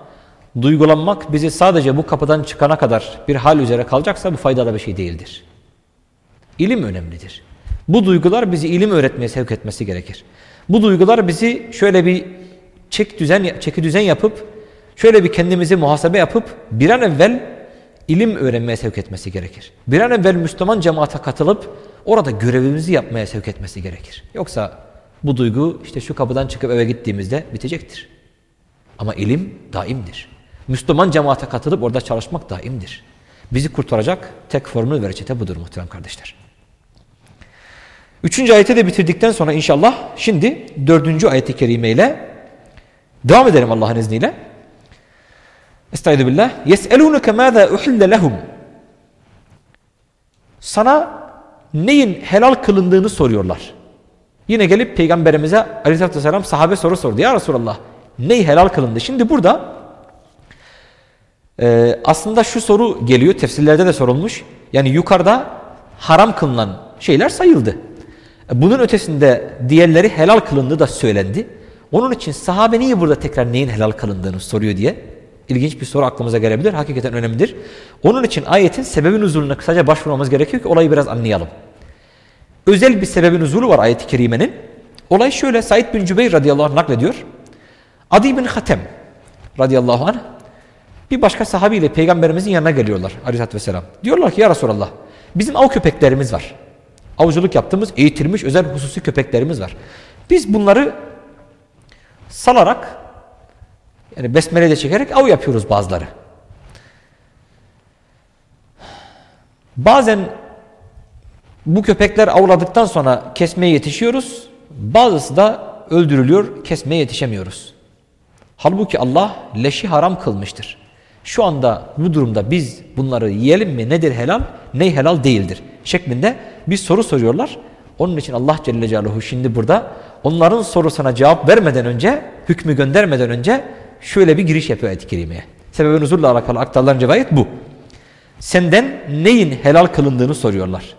duygulanmak bizi sadece bu kapıdan çıkana kadar bir hal üzere kalacaksa bu faydalı bir şey değildir. İlim önemlidir. Bu duygular bizi ilim öğretmeye sevk etmesi gerekir. Bu duygular bizi şöyle bir çek düzen, çeki düzen yapıp şöyle bir kendimizi muhasebe yapıp bir an evvel ilim öğrenmeye sevk etmesi gerekir. Bir an evvel Müslüman cemaate katılıp orada görevimizi yapmaya sevk etmesi gerekir. Yoksa bu duygu işte şu kapıdan çıkıp eve gittiğimizde bitecektir. Ama ilim daimdir. Müslüman cemaate katılıp orada çalışmak daimdir. Bizi kurtaracak tek formül ve reçete budur muhterem kardeşler. Üçüncü ayeti de bitirdikten sonra inşallah şimdi dördüncü ayeti kerimeyle devam edelim Allah'ın izniyle. Estaizu billah. يَسْأَلُونَكَ مَاذَا اُحِلَّ لَهُمْ Sana neyin helal kılındığını soruyorlar. Yine gelip peygamberimize aleyhissalatü vesselam sahabe soru sordu. Ya Resulallah ney helal kılındı? Şimdi burada e, aslında şu soru geliyor tefsirlerde de sorulmuş. Yani yukarıda haram kılınan şeyler sayıldı. Bunun ötesinde diğerleri helal kılındı da söylendi. Onun için sahabe niye burada tekrar neyin helal kılındığını soruyor diye ilginç bir soru aklımıza gelebilir. Hakikaten önemlidir. Onun için ayetin sebebin nüzuluna kısaca başvurmamız gerekiyor ki olayı biraz anlayalım. Özel bir sebebin nüzulu var ayet-i kerimenin. Olay şöyle Said bin Cübeyr radıyallahu anh naklediyor. Adi bin Hatem radıyallahu anh bir başka sahabiyle peygamberimizin yanına geliyorlar aleyhissalatü vesselam. Diyorlar ki ya Resulallah bizim av köpeklerimiz var. Avcılık yaptığımız eğitilmiş özel hususi köpeklerimiz var. Biz bunları salarak yani besmele de çekerek av yapıyoruz bazıları. Bazen bu köpekler avladıktan sonra kesmeye yetişiyoruz. Bazısı da öldürülüyor, kesmeye yetişemiyoruz. Halbuki Allah leşi haram kılmıştır. Şu anda bu durumda biz bunları yiyelim mi? Nedir helal? Ne helal değildir? Şeklinde bir soru soruyorlar. Onun için Allah Celle Celaluhu şimdi burada onların sorusuna cevap vermeden önce, hükmü göndermeden önce şöyle bir giriş yapıyor ayet-i kerimeye. Sebebi nuzulla alakalı aktarılan rivayet bu. Senden neyin helal kılındığını soruyorlar.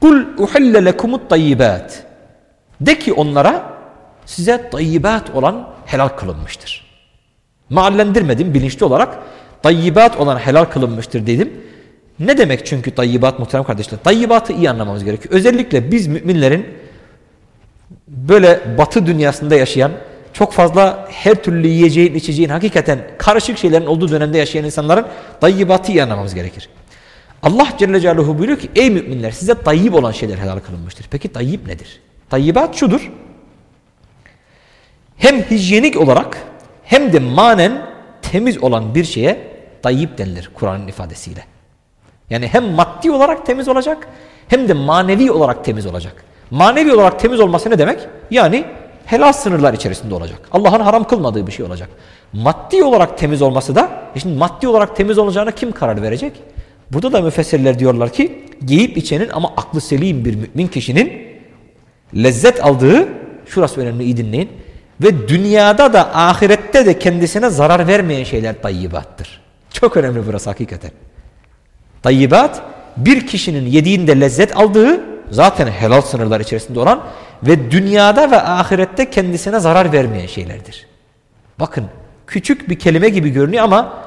Kul uhille lekumut tayyibat. De ki onlara size tayyibat olan helal kılınmıştır. Maallendirmedim bilinçli olarak tayyibat olan helal kılınmıştır dedim. Ne demek çünkü tayyibat muhterem kardeşler? Tayyibatı iyi anlamamız gerekiyor. Özellikle biz müminlerin böyle batı dünyasında yaşayan çok fazla her türlü yiyeceğin içeceğin hakikaten karışık şeylerin olduğu dönemde yaşayan insanların tayyibatı iyi anlamamız gerekir. Allah Celle Celaluhu buyuruyor ki ey müminler size tayyib olan şeyler helal kılınmıştır. Peki tayyib nedir? Tayyibat şudur. Hem hijyenik olarak hem de manen temiz olan bir şeye tayyib denilir Kur'an'ın ifadesiyle. Yani hem maddi olarak temiz olacak hem de manevi olarak temiz olacak. Manevi olarak temiz olması ne demek? Yani helal sınırlar içerisinde olacak. Allah'ın haram kılmadığı bir şey olacak. Maddi olarak temiz olması da, e şimdi maddi olarak temiz olacağına kim karar verecek? Burada da müfessirler diyorlar ki, giyip içenin ama aklı selim bir mümin kişinin lezzet aldığı, şurası önemli iyi dinleyin, ve dünyada da ahirette de kendisine zarar vermeyen şeyler tayyibattır. Çok önemli burası hakikaten. Tayyibat bir kişinin yediğinde lezzet aldığı zaten helal sınırlar içerisinde olan ve dünyada ve ahirette kendisine zarar vermeyen şeylerdir. Bakın küçük bir kelime gibi görünüyor ama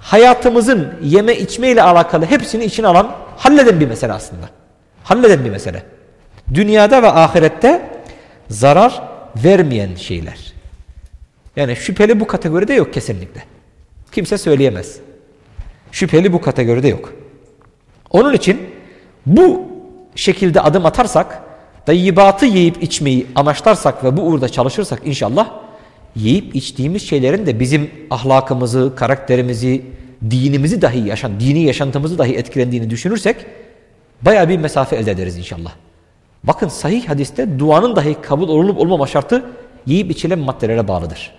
hayatımızın yeme içme ile alakalı hepsini içine alan halleden bir mesele aslında. Halleden bir mesele. Dünyada ve ahirette zarar vermeyen şeyler. Yani şüpheli bu kategoride yok kesinlikle. Kimse söyleyemez. Şüpheli bu kategoride yok. Onun için bu şekilde adım atarsak, dayyibatı yiyip içmeyi amaçlarsak ve bu uğurda çalışırsak inşallah yiyip içtiğimiz şeylerin de bizim ahlakımızı, karakterimizi, dinimizi dahi yaşan, dini yaşantımızı dahi etkilendiğini düşünürsek baya bir mesafe elde ederiz inşallah. Bakın sahih hadiste duanın dahi kabul olup olmama şartı yiyip içilen maddelere bağlıdır.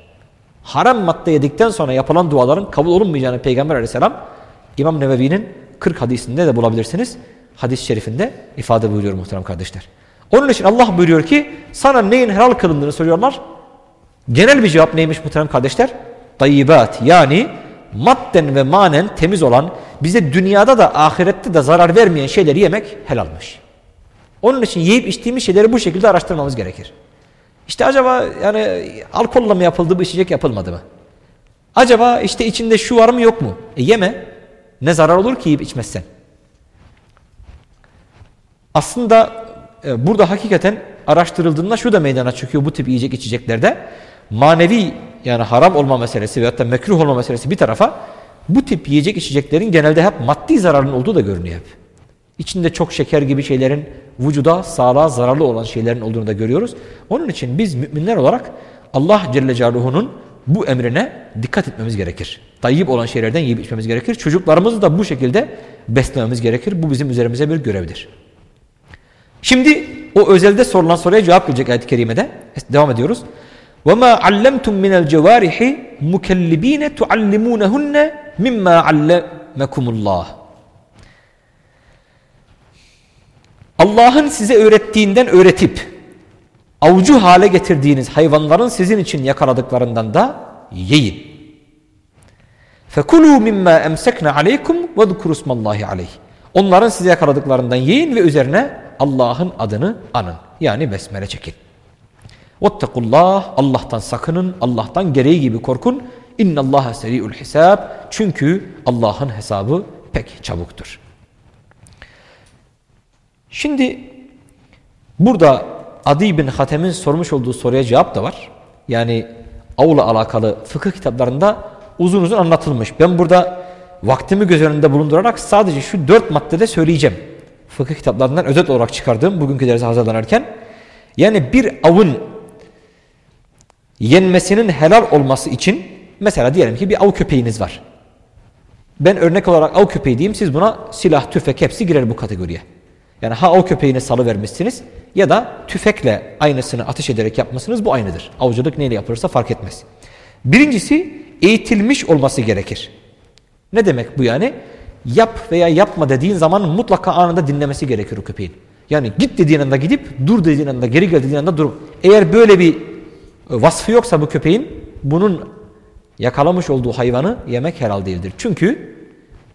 Haram madde yedikten sonra yapılan duaların kabul olunmayacağını Peygamber aleyhisselam İmam Nevevi'nin 40 hadisinde de bulabilirsiniz. Hadis-i şerifinde ifade buyuruyor muhterem kardeşler. Onun için Allah buyuruyor ki sana neyin helal kılındığını soruyorlar. Genel bir cevap neymiş muhterem kardeşler? Tayyibat yani madden ve manen temiz olan bize dünyada da ahirette de zarar vermeyen şeyleri yemek helalmiş. Onun için yiyip içtiğimiz şeyleri bu şekilde araştırmamız gerekir. İşte acaba yani alkolle mi yapıldı bu içecek yapılmadı mı? Acaba işte içinde şu var mı yok mu? E yeme. Ne zarar olur ki yiyip içmezsen? Aslında e, burada hakikaten araştırıldığında şu da meydana çıkıyor bu tip yiyecek içeceklerde. Manevi yani haram olma meselesi veyahut da mekruh olma meselesi bir tarafa bu tip yiyecek içeceklerin genelde hep maddi zararın olduğu da görünüyor hep. İçinde çok şeker gibi şeylerin vücuda, sağlığa zararlı olan şeylerin olduğunu da görüyoruz. Onun için biz müminler olarak Allah Celle Celaluhu'nun bu emrine dikkat etmemiz gerekir. Tayyip olan şeylerden yiyip içmemiz gerekir. Çocuklarımızı da bu şekilde beslememiz gerekir. Bu bizim üzerimize bir görevdir. Şimdi o özelde sorulan soruya cevap gelecek ayet-i kerimede. Devam ediyoruz. وَمَا عَلَّمْتُمْ مِنَ الْجَوَارِحِ مُكَلِّب۪ينَ تُعَلِّمُونَهُنَّ مِمَّا عَلَّمَكُمُ اللّٰهِ Allah'ın size öğrettiğinden öğretip avucu hale getirdiğiniz hayvanların sizin için yakaladıklarından da yiyin. فَكُلُوا مِمَّا اَمْسَكْنَا عَلَيْكُمْ وَذْكُرُوا اسْمَ اللّٰهِ عَلَيْهِ Onların size yakaladıklarından yiyin ve üzerine Allah'ın adını anın. Yani besmele çekin. Vettekullah Allah'tan sakının, Allah'tan gereği gibi korkun. İnnallaha seri'ul hisab. Çünkü Allah'ın hesabı pek çabuktur. Şimdi burada Adi bin Hatem'in sormuş olduğu soruya cevap da var. Yani avla alakalı fıkıh kitaplarında uzun uzun anlatılmış. Ben burada vaktimi göz önünde bulundurarak sadece şu dört maddede söyleyeceğim. Fıkıh kitaplarından özet olarak çıkardığım bugünkü derse hazırlanırken. Yani bir avın yenmesinin helal olması için mesela diyelim ki bir av köpeğiniz var. Ben örnek olarak av köpeği diyeyim siz buna silah, tüfek hepsi girer bu kategoriye. Yani ha av köpeğine salı vermişsiniz ya da tüfekle aynısını ateş ederek yapmasınız bu aynıdır. Avcılık neyle yapılırsa fark etmez. Birincisi eğitilmiş olması gerekir. Ne demek bu yani? Yap veya yapma dediğin zaman mutlaka anında dinlemesi gerekir o köpeğin. Yani git dediğin anda gidip dur dediğin anda geri gel dediğin anda durup. Eğer böyle bir vasfı yoksa bu köpeğin bunun yakalamış olduğu hayvanı yemek helal değildir. Çünkü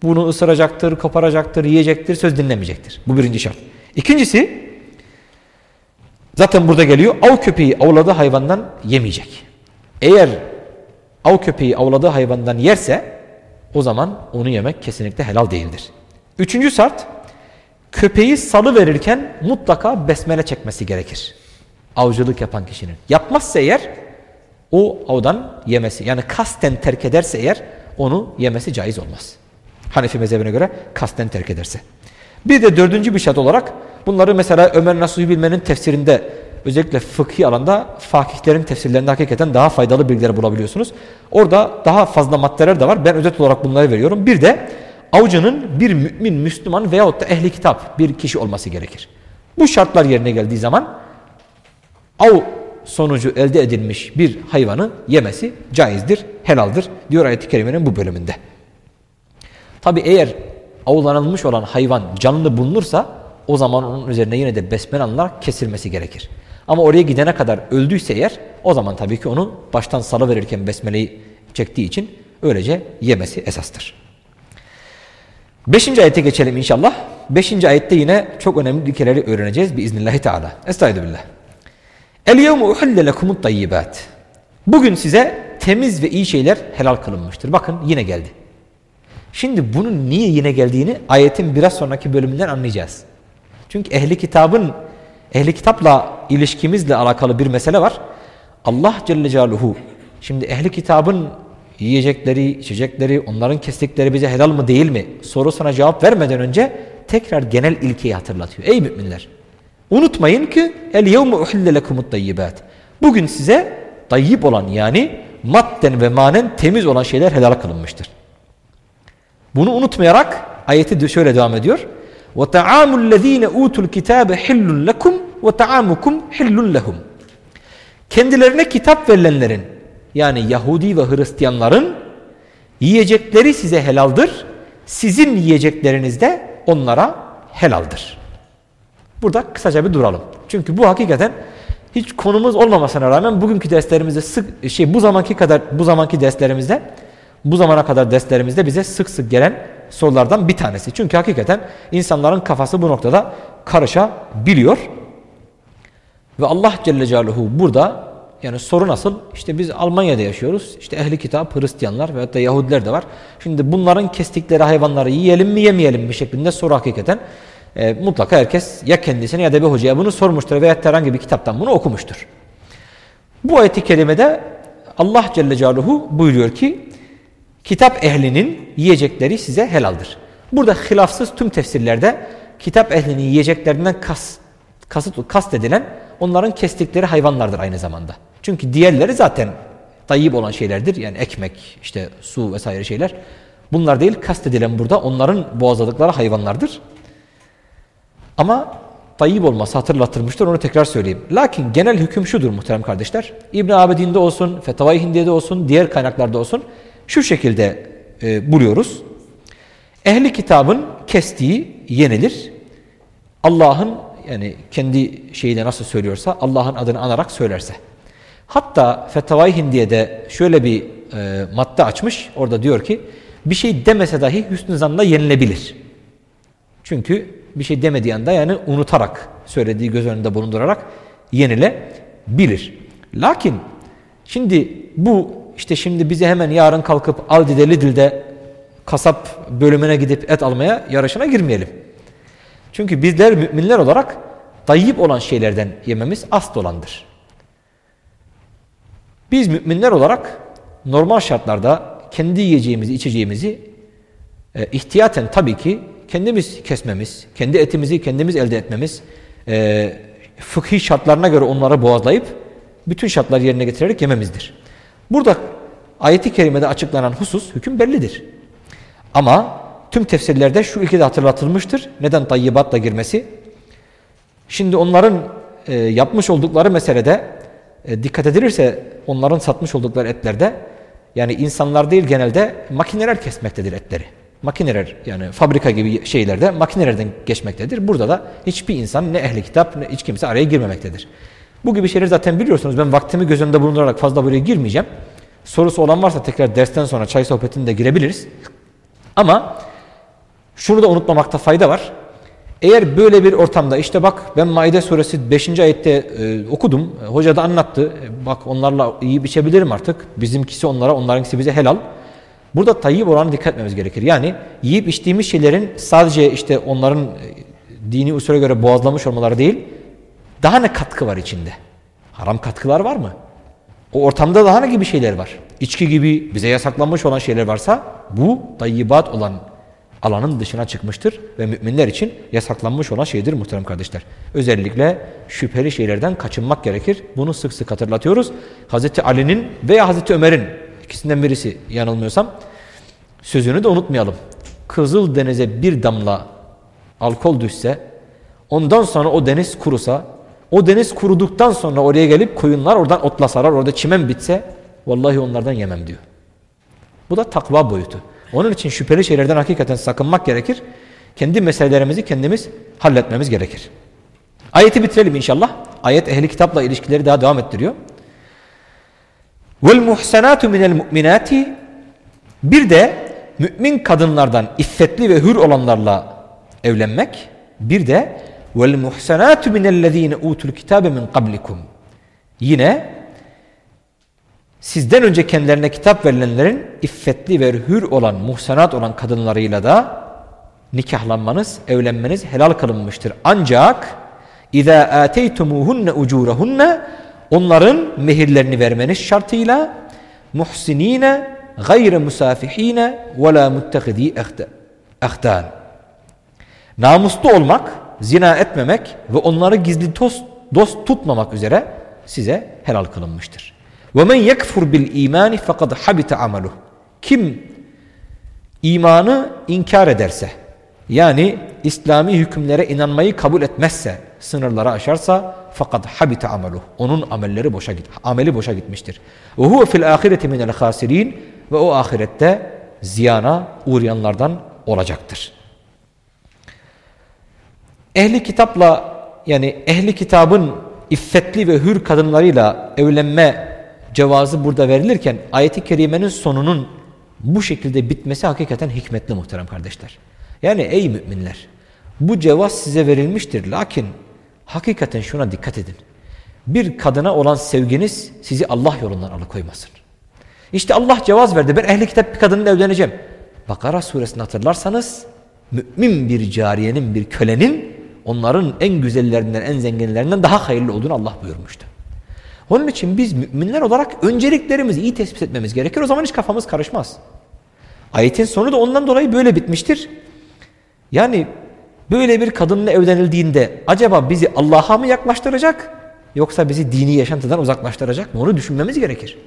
bunu ısıracaktır, koparacaktır, yiyecektir, söz dinlemeyecektir. Bu birinci şart. İkincisi zaten burada geliyor av köpeği avladığı hayvandan yemeyecek. Eğer av köpeği avladığı hayvandan yerse o zaman onu yemek kesinlikle helal değildir. Üçüncü şart köpeği salı verirken mutlaka besmele çekmesi gerekir. Avcılık yapan kişinin. Yapmazsa eğer o avdan yemesi yani kasten terk ederse eğer onu yemesi caiz olmaz. Hanefi mezhebine göre kasten terk ederse. Bir de dördüncü bir şart olarak bunları mesela Ömer Nasuhi Bilmen'in tefsirinde özellikle fıkhi alanda fakihlerin tefsirlerinde hakikaten daha faydalı bilgiler bulabiliyorsunuz. Orada daha fazla maddeler de var. Ben özet olarak bunları veriyorum. Bir de avcının bir mümin, Müslüman veyahut da ehli kitap bir kişi olması gerekir. Bu şartlar yerine geldiği zaman av sonucu elde edilmiş bir hayvanı yemesi caizdir, helaldir diyor ayet-i kerimenin bu bölümünde. Tabi eğer avlanılmış olan hayvan canlı bulunursa o zaman onun üzerine yine de besmele alınarak kesilmesi gerekir. Ama oraya gidene kadar öldüyse eğer o zaman tabii ki onu baştan salı verirken besmeleyi çektiği için öylece yemesi esastır. Beşinci ayete geçelim inşallah. Beşinci ayette yine çok önemli ilkeleri öğreneceğiz biiznillahü teala. Estağfirullah. El yevme uhille lekumut tayyibat. Bugün size temiz ve iyi şeyler helal kılınmıştır. Bakın yine geldi. Şimdi bunun niye yine geldiğini ayetin biraz sonraki bölümünden anlayacağız. Çünkü ehli kitabın ehli kitapla ilişkimizle alakalı bir mesele var. Allah Celle Celaluhu şimdi ehli kitabın yiyecekleri, içecekleri, onların kestikleri bize helal mı değil mi sorusuna cevap vermeden önce tekrar genel ilkeyi hatırlatıyor. Ey müminler! Unutmayın ki el yevme uhille lekumut tayyibat. Bugün size tayyip olan yani madden ve manen temiz olan şeyler helal kılınmıştır. Bunu unutmayarak ayeti şöyle devam ediyor. Ve ta'amul lezine utul kitabe hillun lekum ve ta'amukum hillun lehum. Kendilerine kitap verilenlerin yani Yahudi ve Hristiyanların yiyecekleri size helaldir. Sizin yiyecekleriniz de onlara helaldir. Burada kısaca bir duralım. Çünkü bu hakikaten hiç konumuz olmamasına rağmen bugünkü derslerimizde sık şey bu zamanki kadar bu zamanki derslerimizde bu zamana kadar derslerimizde bize sık sık gelen sorulardan bir tanesi. Çünkü hakikaten insanların kafası bu noktada karışabiliyor. Ve Allah Celle Celaluhu burada yani soru nasıl? İşte biz Almanya'da yaşıyoruz. İşte ehli kitap, Hristiyanlar ve hatta Yahudiler de var. Şimdi bunların kestikleri hayvanları yiyelim mi yemeyelim mi şeklinde soru hakikaten. E, mutlaka herkes ya kendisine ya da bir hocaya bunu sormuştur veya herhangi bir kitaptan bunu okumuştur. Bu ayet-i kerimede Allah Celle Celaluhu buyuruyor ki kitap ehlinin yiyecekleri size helaldir. Burada hilafsız tüm tefsirlerde kitap ehlinin yiyeceklerinden kas, kasıt, kast edilen onların kestikleri hayvanlardır aynı zamanda. Çünkü diğerleri zaten tayyip olan şeylerdir. Yani ekmek, işte su vesaire şeyler. Bunlar değil kast edilen burada onların boğazladıkları hayvanlardır. Ama tayyip olması hatırlatılmıştır onu tekrar söyleyeyim. Lakin genel hüküm şudur muhterem kardeşler. İbn Abidin'de olsun, Fetavai Hindiye'de olsun, diğer kaynaklarda olsun şu şekilde e, buluyoruz. Ehli kitabın kestiği yenilir. Allah'ın yani kendi şeyiyle nasıl söylüyorsa Allah'ın adını anarak söylerse. Hatta Fetavai Hindiye'de şöyle bir e, madde açmış. Orada diyor ki bir şey demese dahi hüsnü zanla yenilebilir. Çünkü bir şey demediği anda yani unutarak söylediği göz önünde bulundurarak yenilebilir. Lakin şimdi bu işte şimdi bize hemen yarın kalkıp Aldi'de Lidl'de kasap bölümüne gidip et almaya yarışına girmeyelim. Çünkü bizler müminler olarak tayyip olan şeylerden yememiz asıl olandır. Biz müminler olarak normal şartlarda kendi yiyeceğimizi, içeceğimizi e, ihtiyaten tabii ki kendimiz kesmemiz, kendi etimizi kendimiz elde etmemiz, e, fıkhi şartlarına göre onları boğazlayıp bütün şartları yerine getirerek yememizdir. Burada ayeti kerimede açıklanan husus, hüküm bellidir. Ama tüm tefsirlerde şu ilke de hatırlatılmıştır. Neden tayyibatla girmesi? Şimdi onların e, yapmış oldukları meselede e, dikkat edilirse onların satmış oldukları etlerde yani insanlar değil genelde makineler kesmektedir etleri. Makineler yani fabrika gibi şeylerde makinelerden geçmektedir. Burada da hiçbir insan ne ehli kitap ne hiç kimse araya girmemektedir. Bu gibi şeyleri zaten biliyorsunuz. Ben vaktimi göz önünde bulundurarak fazla buraya girmeyeceğim. Sorusu olan varsa tekrar dersten sonra çay sohbetinde girebiliriz. Ama şunu da unutmamakta fayda var. Eğer böyle bir ortamda işte bak ben Maide suresi 5. ayette e, okudum. Hoca da anlattı. E, bak onlarla iyi biçebilirim artık. Bizimkisi onlara, onlarınkisi bize helal. Burada tayyip olanı dikkat etmemiz gerekir. Yani yiyip içtiğimiz şeylerin sadece işte onların e, dini usule göre boğazlamış olmaları değil, daha ne katkı var içinde? Haram katkılar var mı? O ortamda daha ne gibi şeyler var? İçki gibi bize yasaklanmış olan şeyler varsa bu tayyibat olan alanın dışına çıkmıştır ve müminler için yasaklanmış olan şeydir muhterem kardeşler. Özellikle şüpheli şeylerden kaçınmak gerekir. Bunu sık sık hatırlatıyoruz. Hazreti Ali'nin veya Hazreti Ömer'in ikisinden birisi yanılmıyorsam sözünü de unutmayalım. Kızıl denize bir damla alkol düşse ondan sonra o deniz kurusa o deniz kuruduktan sonra oraya gelip koyunlar oradan otlasalar orada çimen bitse vallahi onlardan yemem diyor. Bu da takva boyutu. Onun için şüpheli şeylerden hakikaten sakınmak gerekir. Kendi meselelerimizi kendimiz halletmemiz gerekir. Ayeti bitirelim inşallah. Ayet ehli kitapla ilişkileri daha devam ettiriyor. Vel muhsenatu minel mu'minati bir de mümin kadınlardan iffetli ve hür olanlarla evlenmek. Bir de vel muhsenatu minellezine utul kitabe min qablikum. Yine sizden önce kendilerine kitap verilenlerin iffetli ve hür olan, muhsenat olan kadınlarıyla da nikahlanmanız, evlenmeniz helal kılınmıştır. Ancak اِذَا آتَيْتُمُوهُنَّ اُجُورَهُنَّ Onların mehirlerini vermeniz şartıyla muhsinine gayre musafihine ve la muttehidi ehdan. Namuslu olmak, zina etmemek ve onları gizli dost, dost tutmamak üzere size helal kılınmıştır. وَمَنْ يَكْفُرْ بِالْا۪يمَانِ فَقَدْ حَبِتَ عَمَلُهُ Kim imanı inkar ederse, yani İslami hükümlere inanmayı kabul etmezse, sınırları aşarsa fakat habita amalu. Onun amelleri boşa git ameli boşa gitmiştir. Ve huve fil ahireti minel hasirin ve o ahirette ziyana uğrayanlardan olacaktır. Ehli kitapla yani ehli kitabın iffetli ve hür kadınlarıyla evlenme cevazı burada verilirken ayeti kerimenin sonunun bu şekilde bitmesi hakikaten hikmetli muhterem kardeşler. Yani ey müminler bu cevaz size verilmiştir lakin hakikaten şuna dikkat edin. Bir kadına olan sevginiz sizi Allah yolundan alıkoymasın. İşte Allah cevaz verdi ben ehli kitap bir kadınla evleneceğim. Bakara suresini hatırlarsanız mümin bir cariyenin bir kölenin onların en güzellerinden en zenginlerinden daha hayırlı olduğunu Allah buyurmuştu. Onun için biz müminler olarak önceliklerimizi iyi tespit etmemiz gerekir. O zaman hiç kafamız karışmaz. Ayetin sonu da ondan dolayı böyle bitmiştir. Yani böyle bir kadınla evlenildiğinde acaba bizi Allah'a mı yaklaştıracak yoksa bizi dini yaşantıdan uzaklaştıracak mı? Onu düşünmemiz gerekir.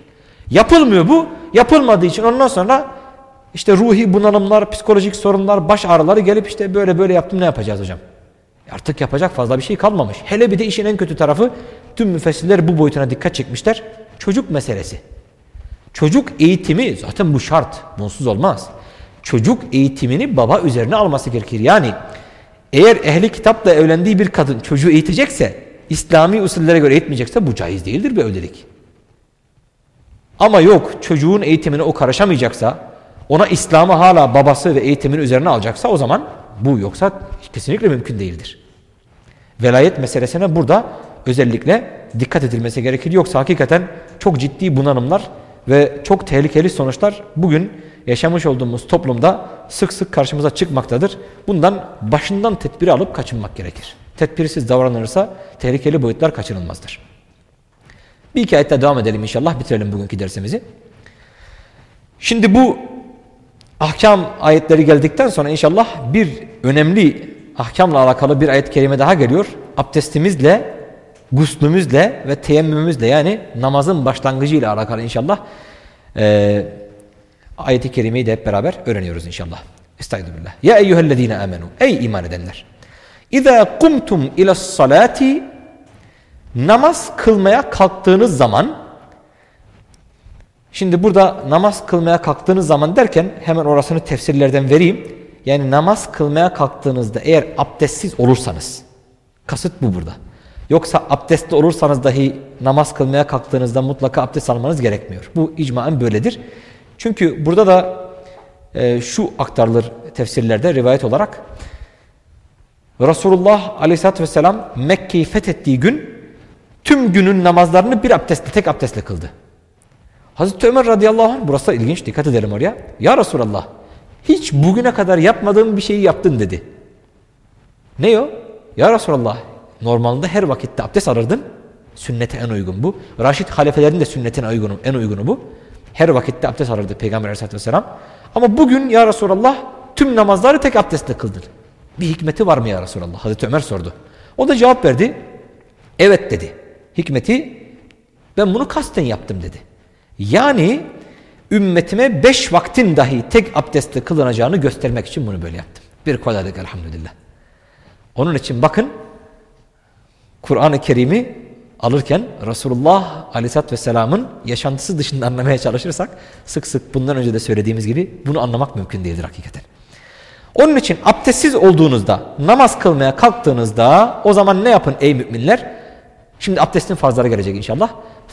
Yapılmıyor bu. Yapılmadığı için ondan sonra işte ruhi bunalımlar, psikolojik sorunlar, baş ağrıları gelip işte böyle böyle yaptım ne yapacağız hocam? Artık yapacak fazla bir şey kalmamış. Hele bir de işin en kötü tarafı tüm müfessirler bu boyutuna dikkat çekmişler. Çocuk meselesi. Çocuk eğitimi zaten bu şart. Bunsuz olmaz. Çocuk eğitimini baba üzerine alması gerekir. Yani eğer ehli kitapla evlendiği bir kadın çocuğu eğitecekse, İslami usullere göre eğitmeyecekse bu caiz değildir bir evlilik. Ama yok çocuğun eğitimine o karışamayacaksa, ona İslam'ı hala babası ve eğitimin üzerine alacaksa o zaman bu yoksa kesinlikle mümkün değildir. Velayet meselesine burada özellikle dikkat edilmesi gerekir. Yoksa hakikaten çok ciddi bunalımlar ve çok tehlikeli sonuçlar bugün yaşamış olduğumuz toplumda sık sık karşımıza çıkmaktadır. Bundan başından tedbiri alıp kaçınmak gerekir. Tedbirsiz davranılırsa tehlikeli boyutlar kaçınılmazdır. Bir iki ayetle devam edelim inşallah bitirelim bugünkü dersimizi. Şimdi bu ahkam ayetleri geldikten sonra inşallah bir önemli ahkamla alakalı bir ayet-i kerime daha geliyor. Abdestimizle, guslümüzle ve teyemmümümüzle yani namazın başlangıcı ile alakalı inşallah e, ayet-i kerimeyi de hep beraber öğreniyoruz inşallah. Estağfirullah. Ya eyyühellezine amenu. Ey iman edenler. İza kumtum ila salati namaz kılmaya kalktığınız zaman şimdi burada namaz kılmaya kalktığınız zaman derken hemen orasını tefsirlerden vereyim. Yani namaz kılmaya kalktığınızda eğer abdestsiz olursanız kasıt bu burada. Yoksa abdestli olursanız dahi namaz kılmaya kalktığınızda mutlaka abdest almanız gerekmiyor. Bu icmaen böyledir. Çünkü burada da e, şu aktarılır tefsirlerde rivayet olarak Resulullah aleyhissalatü vesselam Mekke'yi fethettiği gün tüm günün namazlarını bir abdestle, tek abdestle kıldı. Hazreti Ömer radıyallahu anh, burası da ilginç, dikkat edelim oraya. Ya Resulallah, hiç bugüne kadar yapmadığım bir şeyi yaptın dedi. Ne o? Ya Resulallah, normalde her vakitte abdest alırdın. Sünnete en uygun bu. Raşid halefelerin de sünnetine uygunu, en uygunu bu. Her vakitte abdest alırdı Peygamber aleyhissalatü vesselam. Ama bugün ya Resulallah tüm namazları tek abdestle kıldın. Bir hikmeti var mı ya Resulallah? Hazreti Ömer sordu. O da cevap verdi. Evet dedi. Hikmeti ben bunu kasten yaptım dedi. Yani ümmetime beş vaktin dahi tek abdestle kılınacağını göstermek için bunu böyle yaptım. Bir kolaylık elhamdülillah. Onun için bakın Kur'an-ı Kerim'i alırken Resulullah Aleyhisselatü Vesselam'ın yaşantısı dışında anlamaya çalışırsak sık sık bundan önce de söylediğimiz gibi bunu anlamak mümkün değildir hakikaten. Onun için abdestsiz olduğunuzda namaz kılmaya kalktığınızda o zaman ne yapın ey müminler? Şimdi abdestin farzları gelecek inşallah.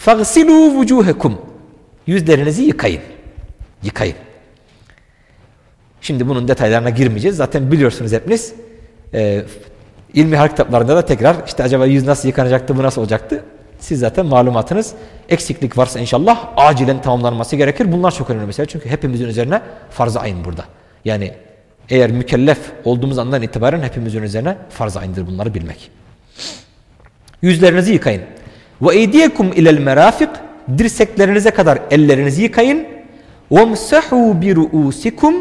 فَغْسِلُوا وُجُوهَكُمْ Yüzlerinizi yıkayın. Yıkayın. Şimdi bunun detaylarına girmeyeceğiz. Zaten biliyorsunuz hepiniz. E, ilmi harf kitaplarında da tekrar işte acaba yüz nasıl yıkanacaktı, bu nasıl olacaktı? Siz zaten malumatınız eksiklik varsa inşallah acilen tamamlanması gerekir. Bunlar çok önemli mesela çünkü hepimizin üzerine farz-ı ayın burada. Yani eğer mükellef olduğumuz andan itibaren hepimizin üzerine farz-ı ayındır bunları bilmek. Yüzlerinizi yıkayın. Ve eydiyekum ilel merafik dirseklerinize kadar ellerinizi yıkayın. وَمْسَحُوا بِرُؤُسِكُمْ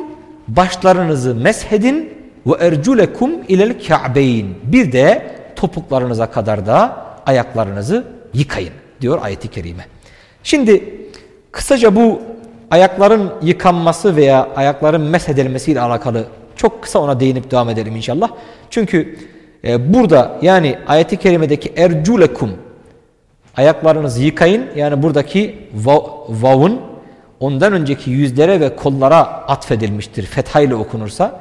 Başlarınızı meshedin. وَاَرْجُلَكُمْ اِلَى الْكَعْبَيْنِ Bir de topuklarınıza kadar da ayaklarınızı yıkayın diyor ayeti kerime. Şimdi kısaca bu ayakların yıkanması veya ayakların meshedilmesiyle alakalı çok kısa ona değinip devam edelim inşallah. Çünkü e, burada yani ayeti kerimedeki erculekum ayaklarınızı yıkayın. Yani buradaki vavun ondan önceki yüzlere ve kollara atfedilmiştir. Fethayla okunursa.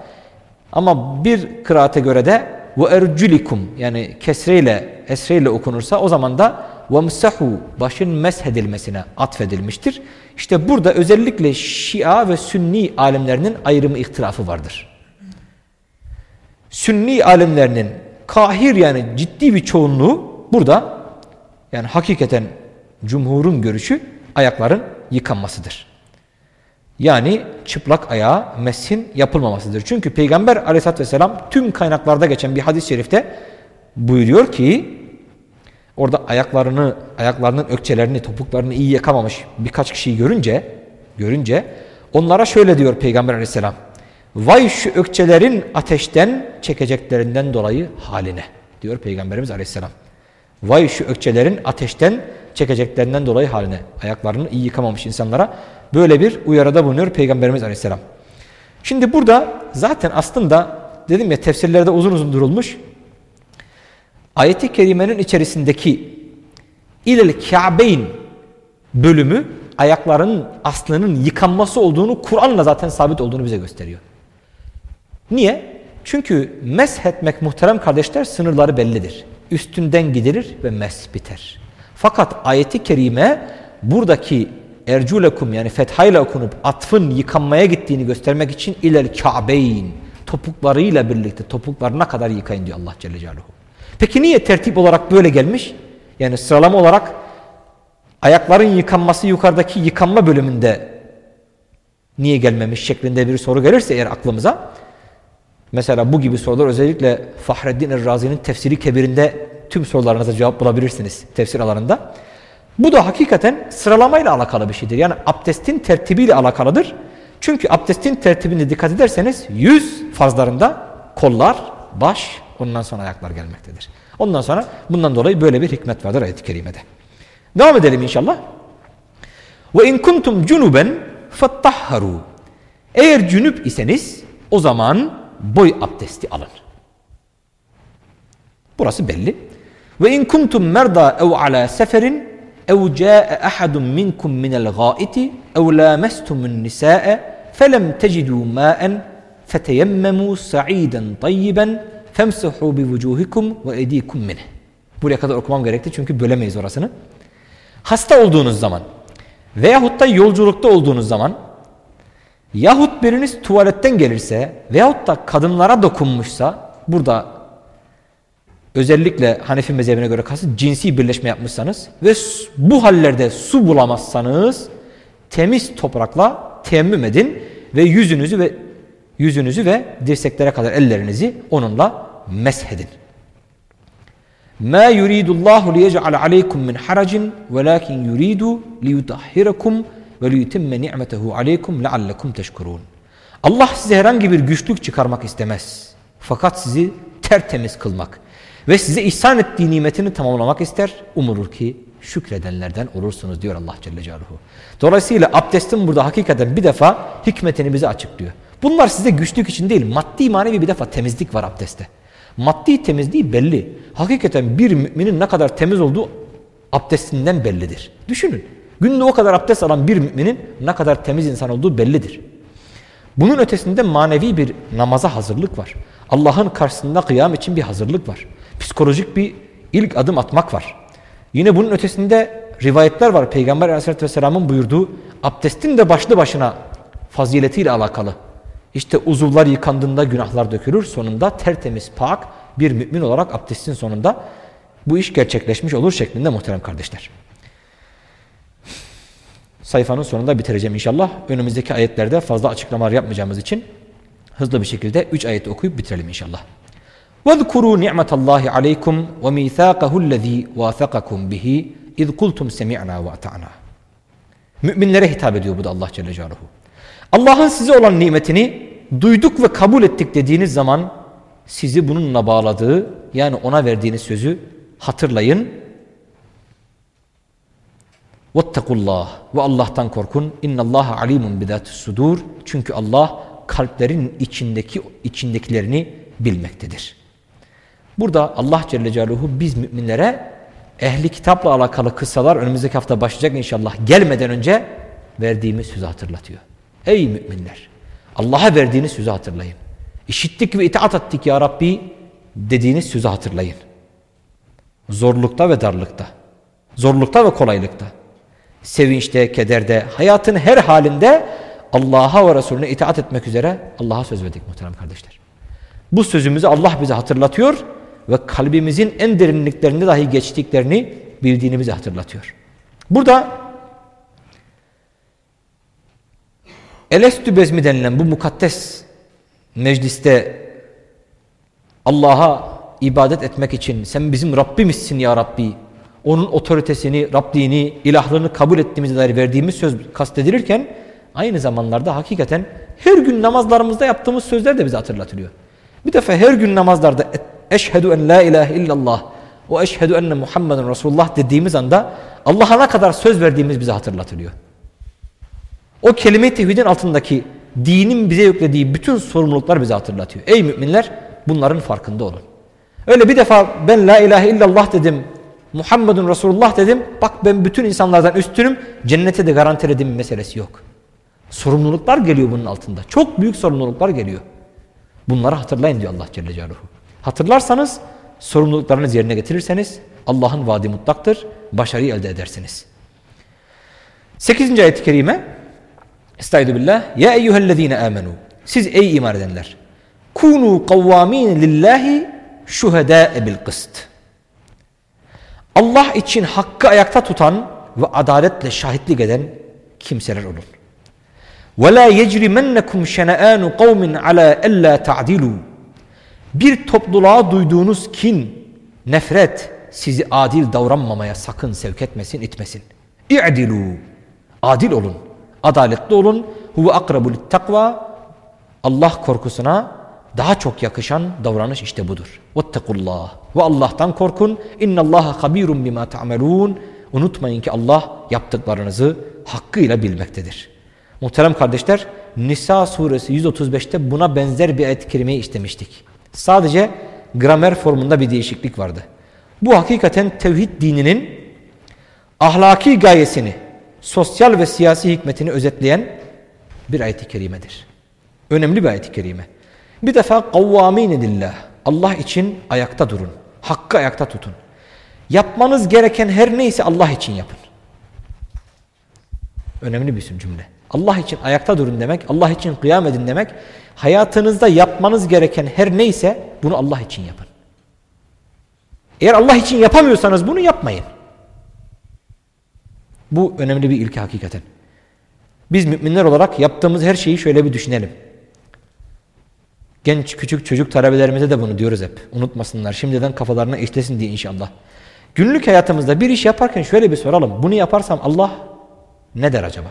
Ama bir kıraate göre de ve erculikum yani kesreyle esreyle okunursa o zaman da vemsahu başın meshedilmesine atfedilmiştir. İşte burada özellikle Şia ve Sünni alimlerinin ayrımı ihtilafı vardır. Sünni alimlerinin kahir yani ciddi bir çoğunluğu burada yani hakikaten cumhurun görüşü ayakların yıkanmasıdır. Yani çıplak ayağa mesin yapılmamasıdır. Çünkü Peygamber aleyhissalatü vesselam tüm kaynaklarda geçen bir hadis-i şerifte buyuruyor ki orada ayaklarını, ayaklarının ökçelerini, topuklarını iyi yıkamamış birkaç kişiyi görünce görünce onlara şöyle diyor Peygamber aleyhisselam. Vay şu ökçelerin ateşten çekeceklerinden dolayı haline diyor Peygamberimiz aleyhisselam. Vay şu ökçelerin ateşten çekeceklerinden dolayı haline. Ayaklarını iyi yıkamamış insanlara böyle bir uyarıda bulunuyor Peygamberimiz Aleyhisselam. Şimdi burada zaten aslında dedim ya tefsirlerde uzun uzun durulmuş. Ayeti kerimenin içerisindeki ilel ka'beyn bölümü ayakların aslının yıkanması olduğunu Kur'an'la zaten sabit olduğunu bize gösteriyor. Niye? Çünkü mesh etmek muhterem kardeşler sınırları bellidir üstünden gidilir ve mes biter. Fakat ayeti kerime buradaki erculekum yani fethayla okunup atfın yıkanmaya gittiğini göstermek için ilel ka'beyn topuklarıyla birlikte topuklarına kadar yıkayın diyor Allah Celle Celaluhu. Peki niye tertip olarak böyle gelmiş? Yani sıralama olarak ayakların yıkanması yukarıdaki yıkanma bölümünde niye gelmemiş şeklinde bir soru gelirse eğer aklımıza mesela bu gibi sorular özellikle Fahreddin Er-Razi'nin tefsiri kebirinde tüm sorularınıza cevap bulabilirsiniz tefsir alanında. Bu da hakikaten sıralamayla alakalı bir şeydir. Yani abdestin tertibiyle alakalıdır. Çünkü abdestin tertibine dikkat ederseniz yüz fazlarında kollar, baş, ondan sonra ayaklar gelmektedir. Ondan sonra bundan dolayı böyle bir hikmet vardır ayet-i kerimede. Devam edelim inşallah. Ve in kuntum cunuben. Eğer cünüp iseniz o zaman boy abdesti alın. Burası belli. Ve in kuntum merda ev ala seferin ev ca'e ahadun minkum minel gâiti ev lâmestumun nisâe felem tecidû mâen feteyemmemû sa'iden tayyiben femsuhu bi vucuhikum ve edikum minh. Buraya kadar okumam gerekti çünkü bölemeyiz orasını. Hasta olduğunuz zaman veyahut da yolculukta olduğunuz zaman yahut biriniz tuvaletten gelirse veyahut da kadınlara dokunmuşsa burada özellikle Hanefi mezhebine göre kasıt cinsi birleşme yapmışsanız ve bu hallerde su bulamazsanız temiz toprakla teyemmüm edin ve yüzünüzü ve yüzünüzü ve dirseklere kadar ellerinizi onunla meshedin. Ma yuridullahu liyec'al aleykum min haracin velakin yuridu liyutahhirakum ve liyutimme ni'metehu aleykum leallekum teşkurun. Allah size herhangi bir güçlük çıkarmak istemez. Fakat sizi tertemiz kılmak ve size ihsan ettiği nimetini tamamlamak ister. Umulur ki şükredenlerden olursunuz diyor Allah Celle Celaluhu. Dolayısıyla abdestin burada hakikaten bir defa hikmetini bize açıklıyor. Bunlar size güçlük için değil maddi manevi bir defa temizlik var abdestte. Maddi temizliği belli. Hakikaten bir müminin ne kadar temiz olduğu abdestinden bellidir. Düşünün. Günde o kadar abdest alan bir müminin ne kadar temiz insan olduğu bellidir. Bunun ötesinde manevi bir namaza hazırlık var. Allah'ın karşısında kıyam için bir hazırlık var. Psikolojik bir ilk adım atmak var. Yine bunun ötesinde rivayetler var. Peygamber aleyhissalatü vesselamın buyurduğu abdestin de başlı başına faziletiyle alakalı. İşte uzuvlar yıkandığında günahlar dökülür. Sonunda tertemiz pak bir mümin olarak abdestin sonunda bu iş gerçekleşmiş olur şeklinde muhterem kardeşler Sayfanın sonunda bitireceğim inşallah. Önümüzdeki ayetlerde fazla açıklamalar yapmayacağımız için hızlı bir şekilde 3 ayeti okuyup bitirelim inşallah. وَذْكُرُوا نِعْمَةَ اللّٰهِ عَلَيْكُمْ وَمِيثَاقَهُ الَّذ۪ي وَاثَقَكُمْ بِهِ اِذْ قُلْتُمْ سَمِعْنَا وَاَطَعْنَا Müminlere hitap ediyor bu da Allah Celle Celaluhu. Allah'ın size olan nimetini duyduk ve kabul ettik dediğiniz zaman sizi bununla bağladığı yani ona verdiğiniz sözü hatırlayın. Vettakullah ve Allah'tan korkun. İnnallaha alimun bidatis sudur. Çünkü Allah kalplerin içindeki içindekilerini bilmektedir. Burada Allah Celle Celaluhu biz müminlere ehli kitapla alakalı kıssalar önümüzdeki hafta başlayacak inşallah gelmeden önce verdiğimiz sözü hatırlatıyor. Ey müminler Allah'a verdiğiniz sözü hatırlayın. İşittik ve itaat ettik ya Rabbi dediğiniz sözü hatırlayın. Zorlukta ve darlıkta, zorlukta ve kolaylıkta, sevinçte, kederde, hayatın her halinde Allah'a ve Resulüne itaat etmek üzere Allah'a söz verdik muhterem kardeşler. Bu sözümüzü Allah bize hatırlatıyor ve kalbimizin en derinliklerinde dahi geçtiklerini bildiğini bize hatırlatıyor. Burada Elestü bezmi denilen bu mukaddes mecliste Allah'a ibadet etmek için sen bizim Rabbimizsin ya Rabbi onun otoritesini, Rabbini, ilahlığını kabul ettiğimize dair verdiğimiz söz kastedilirken aynı zamanlarda hakikaten her gün namazlarımızda yaptığımız sözler de bize hatırlatılıyor. Bir defa her gün namazlarda eşhedü en la ilahe illallah ve eşhedü enne Muhammeden Resulullah dediğimiz anda Allah'a ne kadar söz verdiğimiz bize hatırlatılıyor. O kelime-i tevhidin altındaki dinin bize yüklediği bütün sorumluluklar bize hatırlatıyor. Ey müminler bunların farkında olun. Öyle bir defa ben la ilahe illallah dedim, Muhammedun Resulullah dedim, bak ben bütün insanlardan üstünüm, cennete de garantiledim meselesi yok. Sorumluluklar geliyor bunun altında. Çok büyük sorumluluklar geliyor. Bunları hatırlayın diyor Allah Celle Celaluhu. Hatırlarsanız, sorumluluklarınızı yerine getirirseniz Allah'ın vaadi mutlaktır, başarıyı elde edersiniz. 8. ayet-i kerime Estaizu billah. Ya eyyühellezine amenu. Siz ey iman edenler. Kunu kavvamin lillahi şuhedâe bil kıst. Allah için hakkı ayakta tutan ve adaletle şahitlik eden kimseler olun. وَلَا يَجْرِمَنَّكُمْ شَنَآنُ قَوْمٍ عَلَى أَلَّا تَعْدِلُوا Bir topluluğa duyduğunuz kin, nefret sizi adil davranmamaya sakın sevk etmesin, itmesin. İ'dilû Adil olun, adaletli olun. Huve akrabu takva Allah korkusuna daha çok yakışan davranış işte budur. Vettekullah. Ve Allah'tan korkun. İnnallaha habirun bima ta'melun. Unutmayın ki Allah yaptıklarınızı hakkıyla bilmektedir. Muhterem kardeşler, Nisa suresi 135'te buna benzer bir ayet-i kerimeyi istemiştik. Sadece gramer formunda bir değişiklik vardı. Bu hakikaten tevhid dininin ahlaki gayesini, sosyal ve siyasi hikmetini özetleyen bir ayet-i kerimedir. Önemli bir ayet-i kerime. Bir defa kavvamin lillah. Allah için ayakta durun. Hakkı ayakta tutun. Yapmanız gereken her neyse Allah için yapın. Önemli bir cümle. Allah için ayakta durun demek, Allah için kıyam edin demek, hayatınızda yapmanız gereken her neyse bunu Allah için yapın. Eğer Allah için yapamıyorsanız bunu yapmayın. Bu önemli bir ilke hakikaten. Biz müminler olarak yaptığımız her şeyi şöyle bir düşünelim. Genç küçük çocuk talebelerimize de bunu diyoruz hep. Unutmasınlar. Şimdiden kafalarına işlesin diye inşallah. Günlük hayatımızda bir iş yaparken şöyle bir soralım. Bunu yaparsam Allah ne der acaba?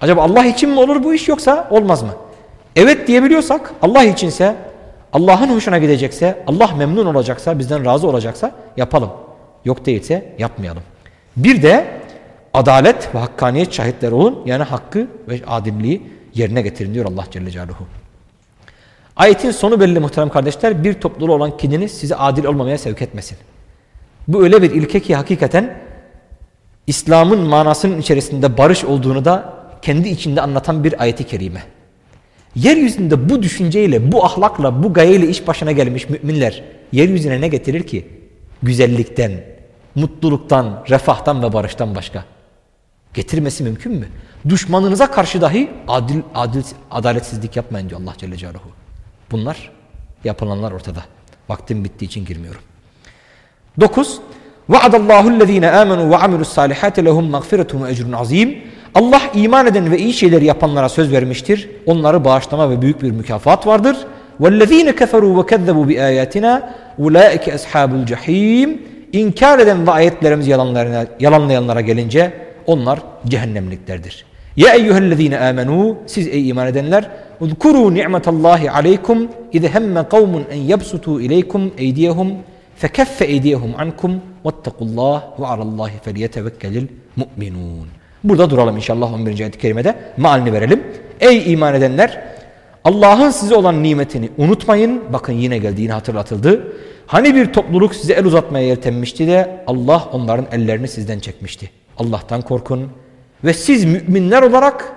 Acaba Allah için mi olur bu iş yoksa olmaz mı? Evet diyebiliyorsak Allah içinse, Allah'ın hoşuna gidecekse, Allah memnun olacaksa, bizden razı olacaksa yapalım. Yok değilse yapmayalım. Bir de adalet ve hakkaniyet şahitleri olun. Yani hakkı ve adilliği yerine getirin diyor Allah Celle Celaluhu. Ayetin sonu belli muhterem kardeşler. Bir topluluğu olan kininiz sizi adil olmamaya sevk etmesin. Bu öyle bir ilke ki hakikaten İslam'ın manasının içerisinde barış olduğunu da kendi içinde anlatan bir ayeti kerime. Yeryüzünde bu düşünceyle, bu ahlakla, bu gayeyle iş başına gelmiş müminler yeryüzüne ne getirir ki? Güzellikten, mutluluktan, refahtan ve barıştan başka. Getirmesi mümkün mü? Düşmanınıza karşı dahi adil, adil, adaletsizlik yapmayın diyor Allah Celle Celaluhu. Bunlar yapılanlar ortada. Vaktim bittiği için girmiyorum. 9. Vaadallahu allazina amenu ve amilus salihati lehum mağfiretun ve ecrun azim. Allah iman eden ve iyi şeyleri yapanlara söz vermiştir. Onları bağışlama ve büyük bir mükafat vardır. Vellezine keferu ve kezzebu bi ayatina ulaike ashabul cehim. İnkar eden ve ayetlerimizi yalanlayanlara gelince onlar cehennemliklerdir. Ya eyyühellezine amenu siz ey iman edenler uzkuru ni'metallahi aleykum idh hemme kavmun en yabsutu ileykum eydiyehum fekeffe eydiyehum ankum vettekullah ve alallahi feliyetevekkelil mu'minun. Burada duralım inşallah 11. ayet-i kerimede mealini verelim. Ey iman edenler Allah'ın size olan nimetini unutmayın. Bakın yine geldi yine hatırlatıldı. Hani bir topluluk size el uzatmaya yeltenmişti de Allah onların ellerini sizden çekmişti. Allah'tan korkun ve siz müminler olarak